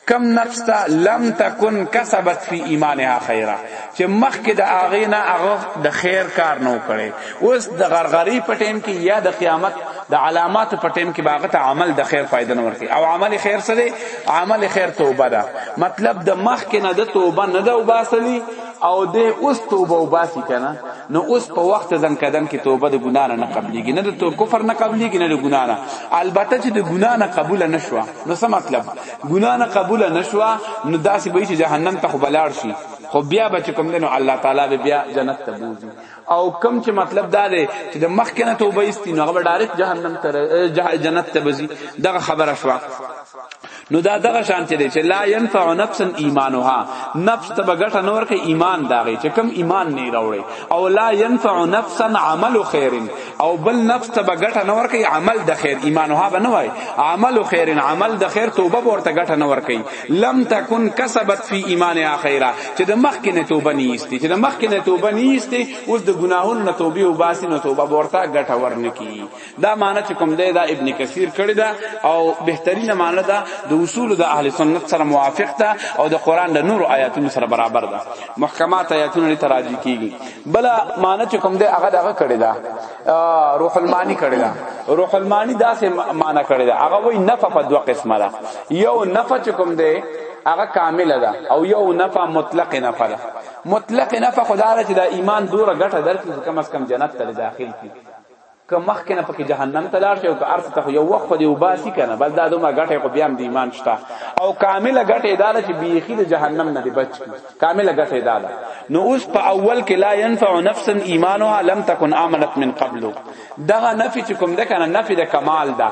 کم نفس ته لم تکن کسبت فی ایمانها خیرا چې مخکې د هغه نه هغه د خیر کار نه وکړي اوس د غرغری په ټیم کې یا د قیامت د علامات په ټیم کې باغت عمل د خیر فائدہ نه ورکي او عمل خیر څه دی عمل خیر توبه ده مطلب د مخ کې نه د توبه نه ده وباسلی او د اوس توبه وباسي کنه نو اوس په وخت ځن کدن کې توبه د ګنا نه قبليږي نه د کفر نه قبليږي نه د ګنا نه البته چې د ګنا نه قبول نه شوه نو څه مطلب ګنا نه قبول نشوا نو داسې به چې جهنم ته خو بلاړ شي خو بیا به چې کوم دنو الله تعالی به بیا جنت ته بوزي او کم چې مطلب دا دی چې د مخ کنه توبه ایستي نو هغه ډایرکټ جهنم ته جنت ته بوزي دغه خبره شوه نو دا دغه شان چې دی چې لا ينفع نفسا ایمانها نفس ته بغټه نور کې ایمان داږي چې کم ایمان نه راوړي او لا ينفع نفسا عمل خیر او بل نفس ته به ګټه نه ورکي عمل د خیر ایمانها به نه وای عمل خیر عمل د خیر توبه ورته ګټه نه ورکي لم تکن کسبت فی ایمان اخیرا چې د مخ کې نه توبه نه ایستي چې د مخ کې نه توبه نه ایستي اوس د ګناهونو نه توبه او باسی نه توبه ورته ګټه ورنکي دا معنی چې کوم دی دا ابن کثیر کړی دا او بهترینه معنی دا د اصول د اهل سنت سره موافق ده او د قران د نور آیاتونو سره برابر ده محکمات آیاتونه لري تراجی کیږي بل معنی چې کوم دی هغه دغه کړی دا روح المانی کړی دا روح المانی دا سه معنی کړی دا هغه وای نفع په دوه قسمه ده یو نفع چې کوم دی هغه کامل ده او یو نفع مطلق نفع ده مطلق نفع خدای چې دا ایمان دوره ګټه درکې کم از کم جنت ته داخل کی که مخکې نه پکې جهنم ته لاړ شي او که ارث ته یو وخت په دې وباسي کنه بس دا دومره ګټه خو بیا هم د ایمان شته او کامله ګټه اداله چې بیخي د جهنم نه دی بچ کی کامله ګټه اداله نو اوس په اول کې لا ينفع نفسا ایمانها لم تكن امنت من قبل دغه نفي چې کوم ده کنه نفي د کمال ده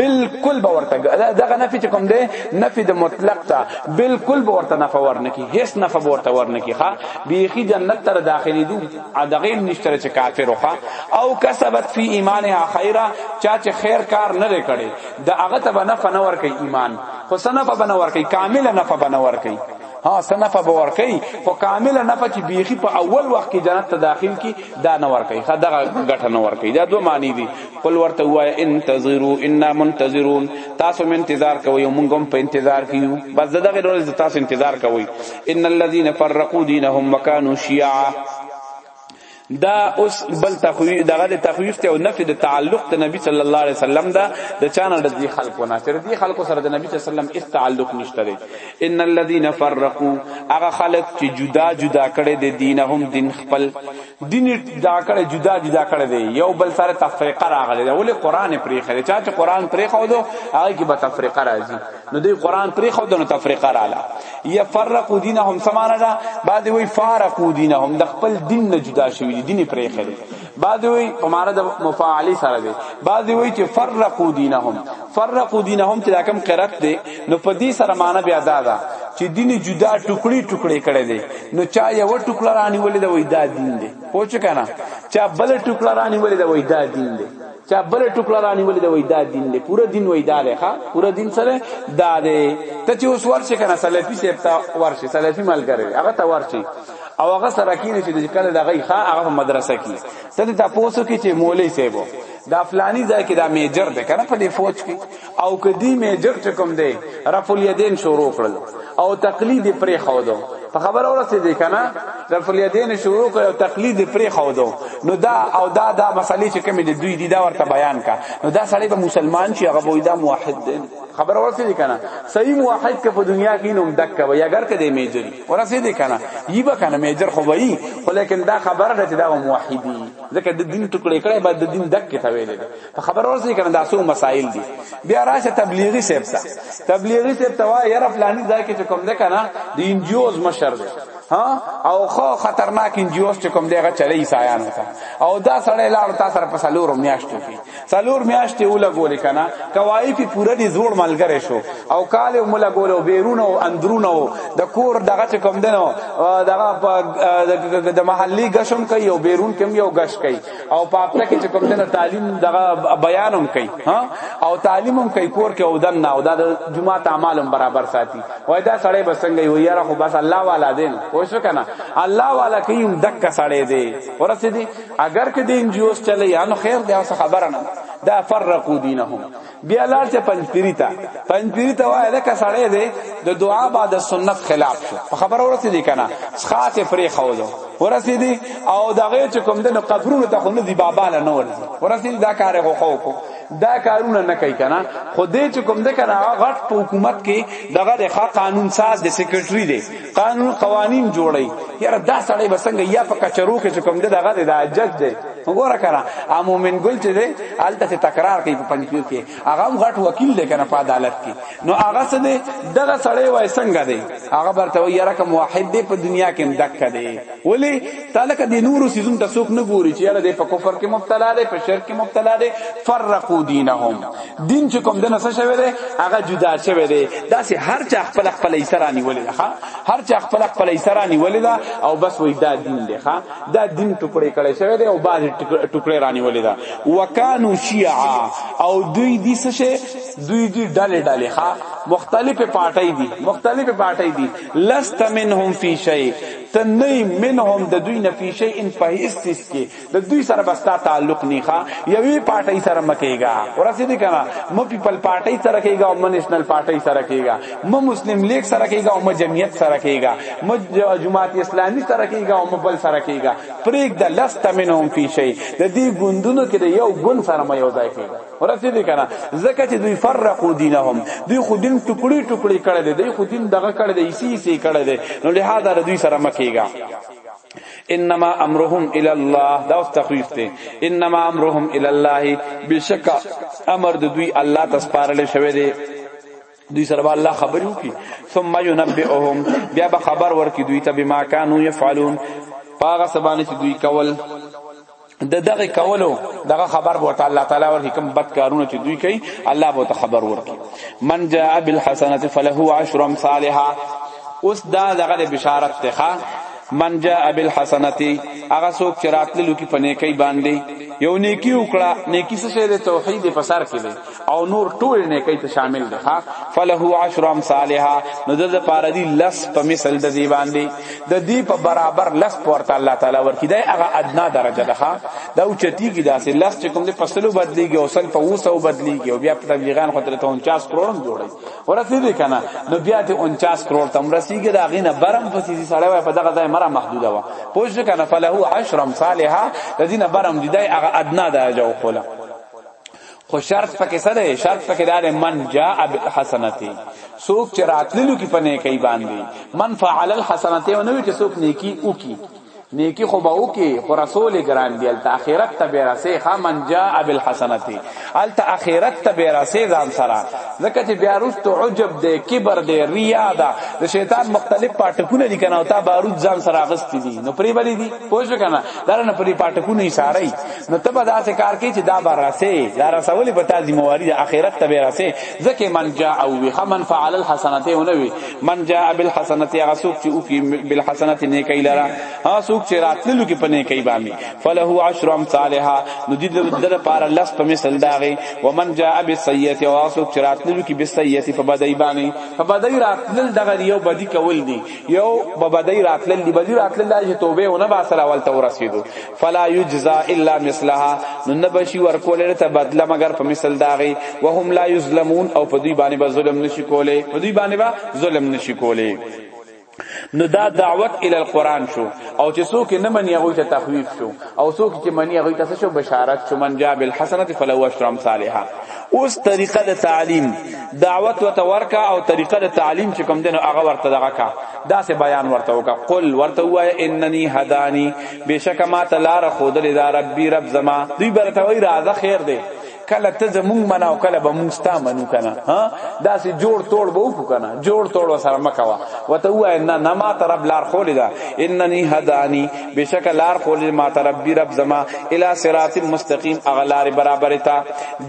بالکل به ورته دغه نفي چې کوم ده نفي د مطلق ده بالکل به ورته نفع ورنکي هیڅ نفع ورته ورنکي ها بیخي جنت تر داخلي دي ادغیم نشتره چې کافر وخا او کسبت فی ایمانها خیره چا چې خیر کار نه لري کړي د هغه ته نه فنور کوي ایمان خو سنه په بنور کوي کامل نه په بنور کوي ها سنفه به ورکی خو کامل نفه چې بیخي په اول وخت کې جنت ته داخل کی دا نه ورکی خا دغه غټه نه ورکی دا دوه معنی دي قل ورته وای انتظروا انا منتظرون تاسو منتظر کوئ مونږ هم په انتظار کیو بس دغه ډول تاسو انتظار کوئ ان الذين فرقوا دينهم وكانوا شيعا دا اوس بل تخویف دغه د تخویف ته او نفي د تعلق د نبی صلی الله علیه وسلم دا د چانه د دې خلکو نه تر دې خلکو سره د نبی صلی الله علیه وسلم هیڅ تعلق نشته دی ان الذين فرقوا هغه خلک چې جدا جدا کړي د دینهم دین خپل دین دا کړه جدا جدا کړه دی یو بل سره تفریقه راغلی دا ولې قران پرې خره چا چې قران پرې خو دو هغه کې به تفریقه راځي نو دوی قران پرې خو دو نو تفریقه رااله یفرقوا دینهم سمانه دا بعد وی فارقوا دینهم د خپل دین نه جدا شوی دی دین پرې خره بعد وی په معنا د مفاعلی سره دی بعد وی چې فرقوا دینهم فرقو دینهم چې دا کم قرات دی نو په دې سره معنی بیا دا ده چې دین جدا ټوکړي ټوکړي کړي دي نو چا یو ټوکړه رانی ولې دا وای دا دین دی پوه چه کنه چا بل ټوکړه رانی ولې دا وای دا دین دی چا بل ټوکړه رانی ولې دا وای دا دین دی پورا دین وای دا لخوا پورا دین سره دا دی ته چې اوس ورشه کنه سلفي سپتا ورشه سلفي مال کوي هغه ته ورشه او هغه سره کینې چې د کله دغه ښه هغه مدرسه کې ته تاسو کې چې مولوی سیبو دا فلانی ځای کې دا میجر ده کنه په دې فوج کې او کدی میجر چې کوم دی رفع الیدین شروع کړل او تقلید پرې خو دو په خبر اورسې دی کنه رفع الیدین شروع کړ او تقلید پرې خو دو نو دا او دا دا مسلې چې کوم دی دوی دی دا ورته بیان کا نو دا سړی به مسلمان شي هغه وای دا موحد دی خبر اورسې دی کنه صحیح موحد کې په دنیا کې نوم دک کوي اگر کدی میجر ورسې دی کنه یی به کنه میجر خو وای خو لیکن دا خبره ده چې دا موحدی ځکه د دین ټکړې کړې بعد د دین دک ته ویلې په خبر ورسې کنه دا څو مسائل دي بیا راشه تبلیغي سیب ته تبلیغي سیب ته وای یاره پلاني ځای کې کوم ده کنه د انجیوز مشر ده ها او خو خطرناک انجیوز چې کوم دیغه چلی سایان وتا او دا سړی لار تا سره په سلورو میاشتو کې څلور میاشتې ولګولې کنه کوای په پوره دي زوړ ملګری شو او کال یې ملګولو بیرونه او اندرونه او د کور دغه چې کوم دنو دغه د محلي غشم کوي او بیرون کوم یو غش کوي او په خپل کې چې کوم دنو تعلیم دغه بیانوم کوي ها او تعلیموم کوي کور کې او دن نه او د جمعه تعاملم برابر ساتي وای دا سړی بسنګ یو یاره خو بس الله والا دین او شو کنه الله والا کوي دک سړی دی ورسې دی اگر که د انجیوز چلی یا نو خیر دی اوس خبره نه دا فرقو دینهم بیا لار ته پنځپیری ته پنځپیری ته وای لکه سړی دی د دعا بعد سنت خلاف شو په خبره ورته دی کنه ښا ته پرې خولو ورسېدی او دغه چې کوم د قبرونو ته خو نه دی بابا له نور ورسېدی دا کار غو خو کو دا کارونه نه کوي کنه خو دې چې کوم دې کنه غټ په حکومت کې دغه د قانون ساز د سیکریټری دی قانون قوانین جوړي یاره دا سړی بسنګ یا په کچرو کې چې کوم دې دغه د جج دی وګوره کنه ا مومن ګل چې دی الته تکرار کوي په پنځو کې هغه غټ وکیل دی کنه په عدالت کې نو هغه څه دی دغه سړی وای څنګه دی هغه برته یاره کوم واحد دی په دنیا کې مدک دی ولی تعالی ک دی نور سيزون ته څوک نه ګوري چې یاره دی په کفر کې مبتلا دی په شرک کې مبتلا دی فرقو دینهم دین چې کوم دنه څه شوی دی هغه جدا شوی دی دا سه هر چا خپل خپل ایسرا نیولې ده هر چا خپل خپل ایسرا نیولې ده او بس وای دا دین دی ښا دا دین ټوکړې کړي شوی دی او باز ټوکړې رانی ولې ده وکانو شیعا او دوی دي څه شي دوی دي ډلې ډلې ښا مختلفه پارټي دي مختلفه پارټي دي لست منهم فی شیء ته نه منهم د دوی نه فی شیء ان په هیڅ چیز کې د دوی سره بستا تعلق نه ښا یوی پارټی سره مکیږي ورسې دي کنه م پیپل پارټی سره کیږي او م نېشنل پارټی سره کیږي م مسلم لیگ سره کیږي او م جمعیت سره کیږي م جماعت اسلامی سره کیږي او م بل سره کیږي پریک د لست منهم فی شیء د دې ګوندونو کې د یو ګوند سره مې یو ځای کیږي ورته دي کنه زکه چې دوی فرقو دینهم دوی خو دین ټوکړي ټوکړي کړي دي دوی خو دین دغه کړي دي اسی اسی کړي دي نو لہذا دوی سره مکیږي انما امرهم الى الله دا اوس تخویف دی انما امرهم الى الله بشک امر د دوی الله تسپارل شوی دی دوی سره به الله خبرې وکړي ثم ينبئهم بیا به خبر ورکړي دوی ته بما كانوا يفعلون پاغه سبانه چې دوی کول د دغه کولو دغه خبر به تعالی تعالی ورکړي کوم بد کارونه چې دوی کوي الله به خبر ورکړي من جاء بالحسنه فله عشر امثالها اوس دا دغه بشارت ته من جاء بالحسنه هغه څوک چې راتللو کې پنه کوي باندې یو نیکی وکړه نیکی څه شه د توحید په سر کې او نور ټول نه کوي ته شامل دي ها فله عشر امثالها نو د پاره دی لس په مثل د دی باندې د دی په برابر لس پورته الله تعالی ورکی دی هغه ادنا درجه ده دا او چتی کی داسې لس چې کوم د فصلو بدلیږي او سل په وسو بدلیږي او بیا په تبلیغان خاطر ته 49 کروڑ هم جوړي ورته دی کنه نو بیا ته 49 کروڑ تم رسیږي دا غینه برم په سیسی سړی وای په دغه ځای مره محدوده وا پوښ کنه فله عشر امثالها د دینه برم دی دی هغه ادنا درجه او کوله خو شرط پکې څه دی شرط پکې دا دی من جاء بالحسنته سوک چې راتللو کې پنه کوي باندې من فعل الحسنته او نو چې سوک نیکی او کی نیکی خو به وکي خو رسول ګران دی الته اخرت ته به راسي خا من جاء بالحسنته الته اخرت ته به راسي ځان سره ځکه چې بیا رست عجب دی کبر دی ریا ده د شیطان مختلف پټکونه دي کنه او تا بارود ځان سره اغست دي نو پری بلی دي پوه شو کنه دا نه پری پټکونه یې ساري نو ته به داسې کار کوي چې دا به راسې دا رسولې به تا ذمہواري د آخرت ته به راسې ځکه من جاء او وی من فعل الحسنته ونه وی من جاء بالحسنته هغه څوک چې او کی بالحسنته نه کوي لرا هغه څوک چې راتللو کې پنه کوي بامي فله عشر امثالها نو دې د لپاره لس په مثال داغي ومن جاء بالسيئه او هغه څوک چې راتللو کې بالسيئه په بدای باندې په بدای راتلل دغه یو بدی کول دي یو په بدای راتلل دی بدی راتلل چې توبه ونه باسه اول ته ورسېدو فلا یجزا الا مثلها نو نبشی ورکول ته بدله مگر په مثل داغي وهم لا یظلمون او په دوی باندې به ظلم نشي کوله په دوی باندې به ظلم نشي کوله نو دا دعوت ال القران شو او چې څوک نه مني هغه ته تخویف شو او څوک چې مني هغه ته شو بشارت شو من جاء بالحسنه فلو اشرم صالحا اوس طریقه د تعلیم دعوت وت ورکا او طریقه د تعلیم چې کوم دنو هغه ورته دغه کا دا سه بیان ورته وکا قل ورته وای اننی هدانی بشک ما ته لار خودلې دا ربي رب زما دوی برته وای راځه خیر دی کله ته زمونږ منا او کله به مونږ ستا منو کنه ها دا سي جوړ توړ به وکړو کنه جوړ توړ سره مکوا وته وای نه نه ما ته رب لار خولې دا انني هداني بشک لار خولې ما ته ربي رب زما الی صراط مستقیم اغلار برابر تا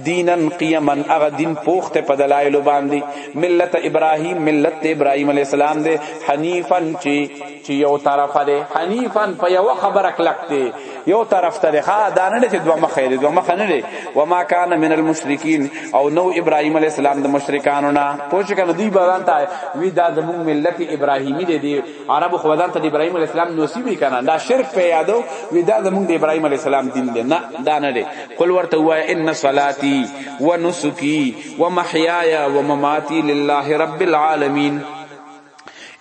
دینن قیما اغ دین پوخت په دلایل باندې ملت ابراهیم ملت ابراهیم علی السلام دے حنیفن چی چې یو طرف دی حنیفا په یو خبره کلک دی یو طرف ته دی ها دا نه چې دوه مخه دی دوه مخه نه دی و ما کان من المشرکین او نو ابراهیم علی السلام د مشرکانو نه پوښ کنه دی بلان ته وی دا د موږ ملت ابراهیمی دی دی عرب خو ځان ته ابراهیم علی السلام نصیبی کنه دا شرک په یادو وی دا د موږ د ابراهیم علی السلام دین دی نه دا نه دی قل ورته وای ان صلاتی و نسکی و محیایا و مماتی لله رب العالمین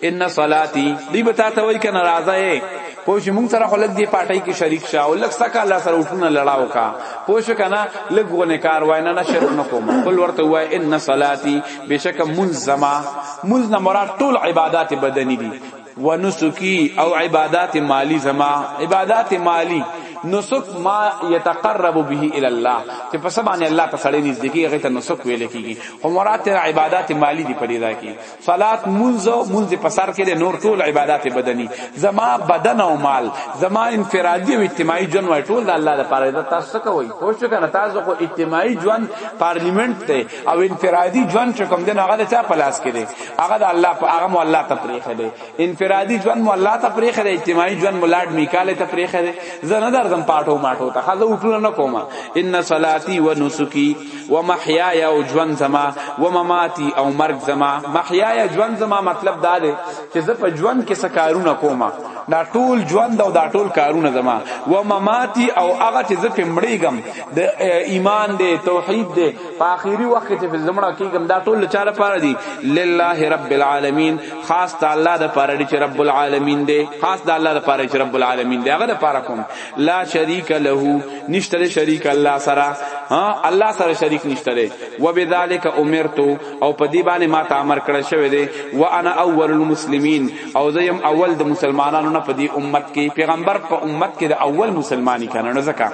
ان صلاتی دی به تا ته وای کنه راځه پوه شو مونږ سره خلک دی پارټای کې شریک شه او لک سکه الله سره وټونه لړاو کا پوه شو کنه لګونه کار وای نه نه شرک نه کوم بل ورته وای ان صلاتی بشک منظما منز نه مراد ټول عبادت بدنی دي ونسکی او عبادت مالی زما عبادت مالی نسک ما يتقرب به الى الله چې په سبا نه الله ته سړی نږدې کیږي هغه ته نسک ویل کیږي خو مراد عبادت مالی دی په دې ځای کې صلات منځ منځ په سر کې د نور ټول عبادت بدني زما بدن او مال زما انفرادي او اجتماعي ژوند وای ټول د الله لپاره ده تاسو کوي خو شو کنه تاسو خو اجتماعي ژوند پارلیمنت ته او انفرادي ژوند چې کوم دین هغه د چا پلاس کې دی هغه د الله په هغه مو الله ته پرېخه دی انفرادي ژوند مو الله ته پرېخه دی اجتماعي ژوند مو لاډ میکاله ته پرېخه دی زه نه درځم پاټو ماټو ته خاله وټونه نه کوم ان صلاتي و نسکی و محیای او ژوند زما و مماتی او مرګ زما محیای ژوند زما مطلب دا دی چې زه په ژوند کې سکارونه کوم دا ټول ژوند او دا ټول کارونه زما و مماتی او هغه چې زه پمړېګم د ایمان دی توحید دی په اخیری وخت کې چې زمړه کېګم دا ټول لچاره پاره دی لله رب العالمین خاص تعالی د پاره دی چې رب العالمین دی خاص د الله د پاره چې رب العالمین دی هغه د پاره کوم لا شریک له نشتره شریک الله سره ها الله سره شریک نشتره و بذالک امرت او په دی باندې ما ته امر کړی شوی دی و انا اول المسلمین او زیم اول د مسلمانانو نه په دی امت کې پیغمبر په امت کې د اول مسلمانی کنه نه زکه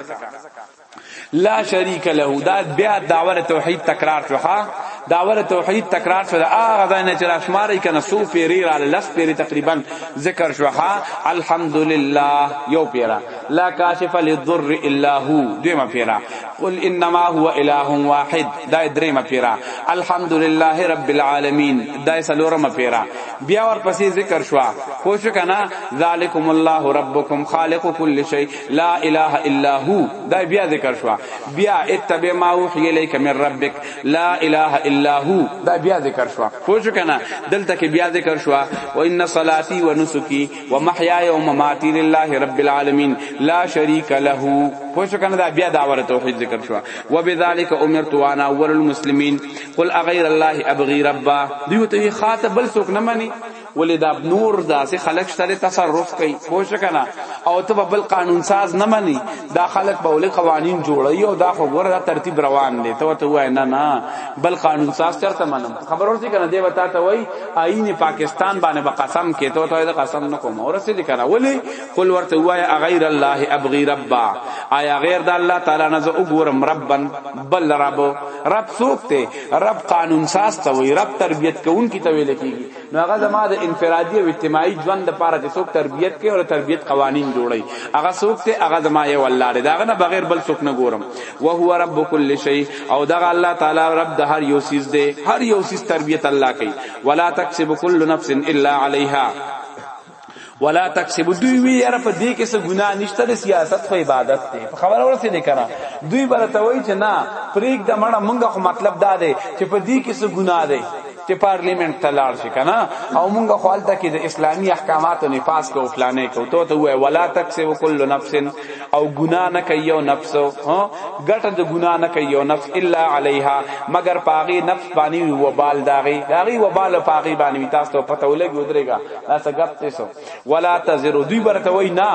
لا شریک له دا بیا داور توحید تکرار شوه داور توحید تکرار شوه هغه ځای نه چې راشماري کنه سو پیری را لس پیری تقریبا ذکر شوه الحمدلله یو پیرا لا کاشف للضر الا هو دیمه پیرا قل انما هو اله واحد دا دریمه پیرا الحمدلله رب العالمین دا سلورمه پیرا بیا ور پسې ذکر شوه خو شو کنه ذالکم الله ربکم خالق کل شی لا اله الا هو دا بیا ذکر شو بیا اتبع ما وحی الیک من ربک لا اله الا هو دا بیا ذکر شو پوه شو کنه دلته کې بیا ذکر شو و ان صلاتی و نسکی و محیای و مماتی لله رب العالمین لا شریک له پوه شو کنه دا بیا داور توحید ذکر شو و بذالک امرت وانا اول المسلمین قل اغیر الله ابغی ربا دیو ته خاطب بل څوک نه مانی ولې دا نور داسې خلک شته تصرف کوي پوه شو کنه او ته به بل قانون ساز نه مني دا خلک به ولې قوانین جوړوي او دا خو ګوره دا ترتیب روان دی ته ته وای نه نه بل قانون ساز چرته منم خبر ورسې کنه دی وتا ته وای آئین پاکستان باندې به قسم کې ته ته دا قسم نه کوم ورسې دې کنه ولې قل ورته وای غیر الله ابغي ربا آیا غیر د الله تعالی نه زه وګورم ربن بل رب رب سوکته رب قانون ساز ته وای رب تربیت کوونکی ته ویل کیږي نو هغه زما د انفرادي او اجتماعي ژوند لپاره چې څوک تربيت کوي او تربيت قوانين جوړي هغه څوک ته هغه زما یو الله دی داغه نه بغیر بل څوک نه ګورم او هو رب کل شی او دغه الله تعالی رب د هر یو سیز دی هر یو سیز تربيت الله کوي ولا تکسب کل نفس الا عليها ولا تکسب دوی وی یاره په دې کې څه ګناه نشته د سیاست خو عبادت دی په خبره ورسې دې کړه دوی برته وای چې نه پریک د مړه مونږه خو مطلب دا دی چې په دې کې څه ګناه دی چې پارلیمنت ته لاړ شي کنه او مونږ خو حالته کې د اسلامي احکاماتو نه پاس کو فلانه کو ته ته وای ولا تکسب کل نفس او ګناه نه کوي یو نفس ها ګټه د ګناه نه کوي یو نفس الا علیها مگر پاغي نفس باندې وبال داغي داغي وبال پاغي باندې تاسو ته پته ولګي ودرېګا دا څه غپ ته سو ولا تزر دوی برته وای نه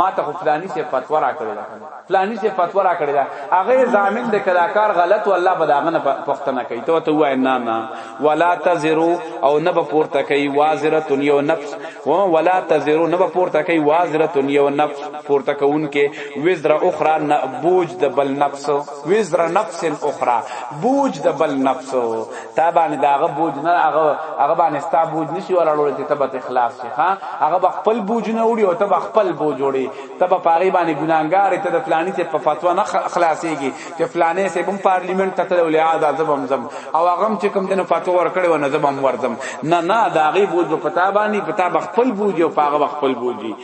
ما ته فلانی سے فتوا را کړی دا فلانی سے فتوا را کړی دا هغه ضامن د کلاکار غلط والله بداغه نه پښتنه کوي ته ته وای نه نه ولا تزر او نه به پورته کوي وازره یو نفس و ولا تزر نه به پورته کوي وازره یو نفس پورته کون کې وزر اخرى نه بوج د بل نفس وزر نفس اخرى بوج د بل نفس تا باندې دا هغه بوج نه هغه هغه باندې ستا بوج نشي وراړول چې تبت اخلاص شي ها هغه خپل بوج نه وړي او تب خپل بوج وړي تب پاغي باندې ګناګار ته د فلاني ته په فتوا نه خلاصيږي چې فلانه سه بم پارلیمنت ته تل ولې عادت زبم زم او هغه چې کوم دنه فتوا ور کړو نه زبم ورزم نه نه دا هغه بوج په پتا باندې پتا خپل بوج او پاغه خپل بوجي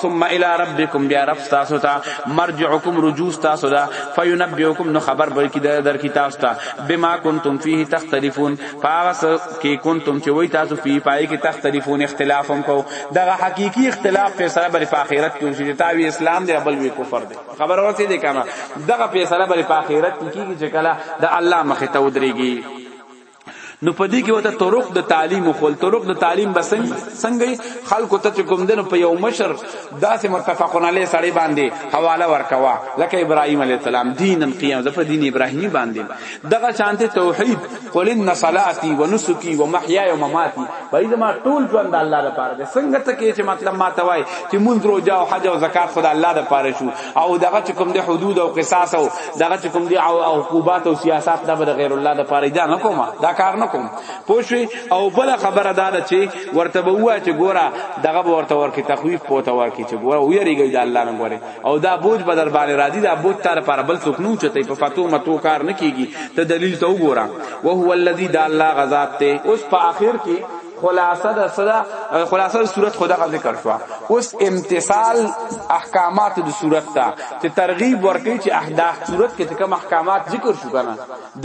ثم الى ربكم بیا رب تاسو ته مرجعکم رجوع تاسو ده فینبئکم نو خبر به کی در کی تاسو ته بما کنتم فيه تختلفون پاس کی کنتم چې وای تاسو فيه پای کی تختلفون اختلافم کو دغه حقيقي اختلاف فیصله بر اخرت کې وشي تا وی اسلام دی بل وی کفر دی خبر ورته دی کنه دغه فیصله بر اخرت کې کیږي چې کله د الله مخ ته ودرېږي نو په دې کې وته طرق د تعلیم خو طرق د تعلیم بسنګ څنګه خلکو ته کوم دنه په یو مشر داسې متفقون علی سړی باندې حواله ورکوا لکه ابراهیم علی السلام دینن قیام د په دین ابراهیمی باندې دغه شانته توحید قل ان صلاتی و نسکی و محیای و مماتی بای زما ټول ژوند الله لپاره ده څنګه ته کې چې مطلب ما ته وای چې منځ روزه او حج او زکات خدای الله لپاره شو او دغه کوم د حدود او قصاص او دغه چې کوم دی او عقوبات او سیاست دا به غیر الله د پاره دا نه کوم دا کار نه کوم پوښوي او بل خبره دا ده چې ورته به وای چې ګوره دغه به ورته ورکی تخویف پوته ورکی چې ګوره ویریږي د الله نه ګوره او دا بوج بدر باندې راځي دا بوج تر پر بل څوک نو چته په فاتو متو کار نه کیږي ته دلیل ته وګوره وهو الذی دا الله غزاد ته اوس په اخر کې خلاصه د صدا خلاصه د صورت خدا غو ذکر شو اوس امتثال احکامات د صورت ته چې ترغیب ورکړي چې احداث صورت کې کوم احکامات ذکر شو کنه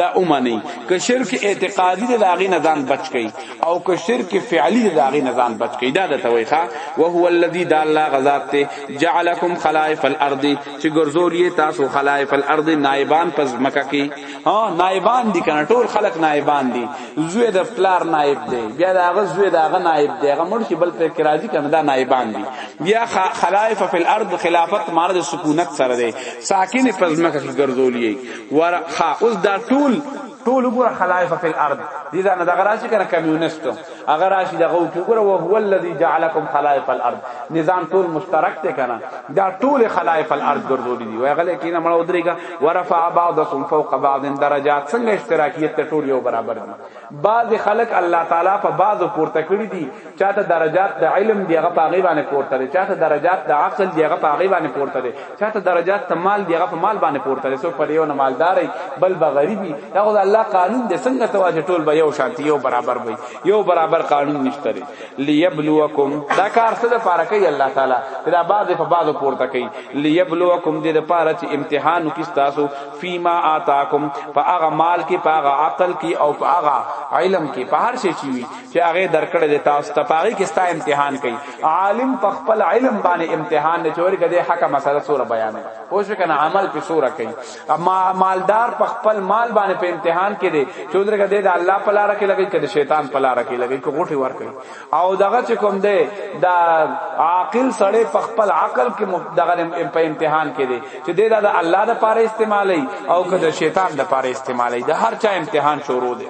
دا اومني که شرک اعتقادي د لاغي نزان بچ کی او که شرک فعلی د لاغي نزان بچ کی دا د تويخه او هو الذی د الله غذاب ته جعلکم خلائف الارض چې ګرځولې تاسو خلائف الارض نائبان پس مکه کی ها نائبان دي کنه ټول خلق نائبان دي زوی د پلار نائب دی بیا دا غ زوی دا غ نائب دی غ مړ شي بل پر کې راضي کنه دا نائبان دي بیا خلائف فی الارض خلافت مار د سکونت سره دی ساکن پر ځمکه کې ګرځولې ور خا اوس دا ټول ټول وګوره خلائف فی الارض دي دا نه دغه راشي کنه کمیونستو هغه راشي دغه وګوره او هو الذی جعلکم خلائف الارض نظام ټول مشترک ته کنه دا ټول خلائف الارض ګرځولې دي وای غلې کینه مړ ودرېګا ورفع بعضکم فوق بعض درجات څنګه اشتراکیت ته ټول یو برابر دي بعض خلق الله تعالی په بعض پورته کړی دي چاته درجات د علم دیغه په غی باندې پورته دي چاته درجات د عقل دیغه په غی باندې پورته دي چاته درجات ته مال دیغه په مال باندې پورته دي سو پر یو نه مالداري بل به غریبي دا خو الله قانون دې څنګه تواجه ټول به یو شانتي یو برابر وي یو برابر قانون نشته ليبلوکم دا کار څه د پاره کوي الله تعالی دا بعض په بعض پورته کوي ليبلوکم دې د پاره چې امتحان وکي تاسو فيما آتاکم فاغه مال کې فاغه عقل کې او فاغه علم کې په هر شي چی چې هغه درکړې د تاسو ته پاره کې ستا امتحان کوي عالم په خپل علم باندې امتحان نه چوري کده حق مسله سور بیان پوښ کنه عمل په سور کوي اما مالدار په خپل مال باندې په امتحان کې دی چې ودرګه دی د الله په لار کې لګي کړي شیطان په لار کې لګي کو غوټي ور کوي او دغه چې کوم دی دا عاقل سړی په خپل عقل کې دغه په امتحان کې دی چې دی دا د الله د پاره استعمالي او که د شیطان د پاره استعمالي د هر چا امتحان شروع دی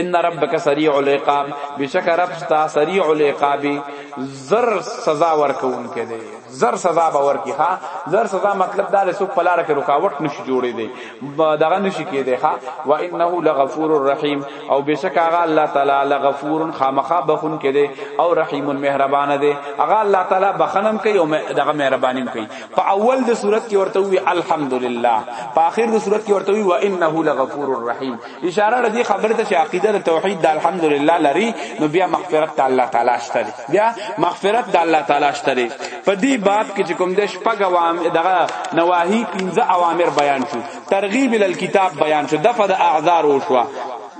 ان ربک سریع العقاب بشک رب ستا سریع العقاب زر سزا ورکون کې دی زر سزا به ورکی ها زر سزا مطلب دا لسو پلار کې رکاوټ نشي جوړې دی دغه نشي کې دی ها و انه لغفور الرحیم او بشک هغه الله تعالی لغفور خامخا بخون کې دی او رحیم مهربان دی هغه الله تعالی بخنم کوي او دغه مهرباني کوي په اول د صورت کې ورته وی الحمدلله په اخر د صورت کې ورته وی و انه لغفور الرحیم اشاره ردی خبره ته چې عقیده د توحید د الحمدلله لري نو بیا مغفرت الله تعالی شته بیا مغفرت د الله تعالی شته په دې باب کې چې کوم د شپږ عوام دغه نواهی پنځه اوامر بیان شو ترغیب ال کتاب بیان شو دفع د اعذار وشو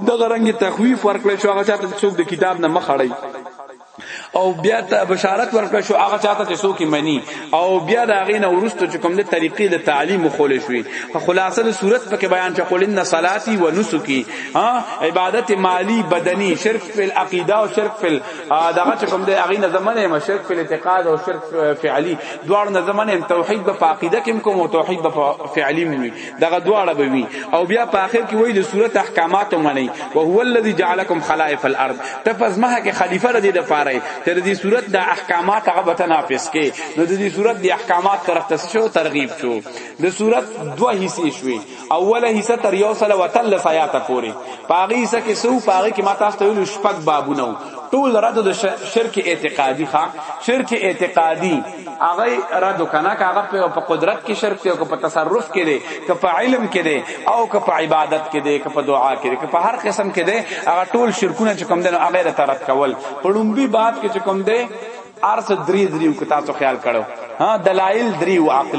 دغه رنګ تخویف ورکړل شو هغه چاته څوک د کتاب نه مخړی او بیا ته بشارت ورکړ شو هغه چاته چې څوک مني او بیا دا غینه ورستو چې کوم د طریقې د تعلیم خول شوې خلاصه د صورت پکې بیان چې قل ان صلاتی و نسکی ها عبادت مالی بدنی شرک فی العقیده او شرک فی دغه چې کوم د غینه زمانه ما شرک فی الاعتقاد او شرک فعلی دوه نه زمانه توحید په عقیده کې کوم توحید په فعلی دغه دواړه به وي او بیا په اخر کې وایي د صورت احکامات منی او هو الذی جعلکم خلائف الارض ته پس مه کې خلیفہ ردی د پاره تر دې صورت د احکامات هغه به تنافس کې نو د دې صورت د احکامات طرف ته شو ترغیب شو د صورت دوه حصے شوي اوله حصہ تر یو سره وتل سیاته پوری پاغي حصہ کې سو پاغي کې ما تاسو ته ویل شپږ بابونه ټول رد د شرک اعتقادي ښا شرک اعتقادي هغه را دکنه کاغه په قدرت کې شرک دی او په تصرف کې دی که په علم کې دی او که په عبادت کې دی که په دعا کې دی که په هر قسم کې دی هغه ټول شرکونه چې کوم دی نو هغه ترت کول په لومبي بعد کې چې کوم دی ارث درې درې کو تاسو خیال کړو ها دلایل درې او عقلی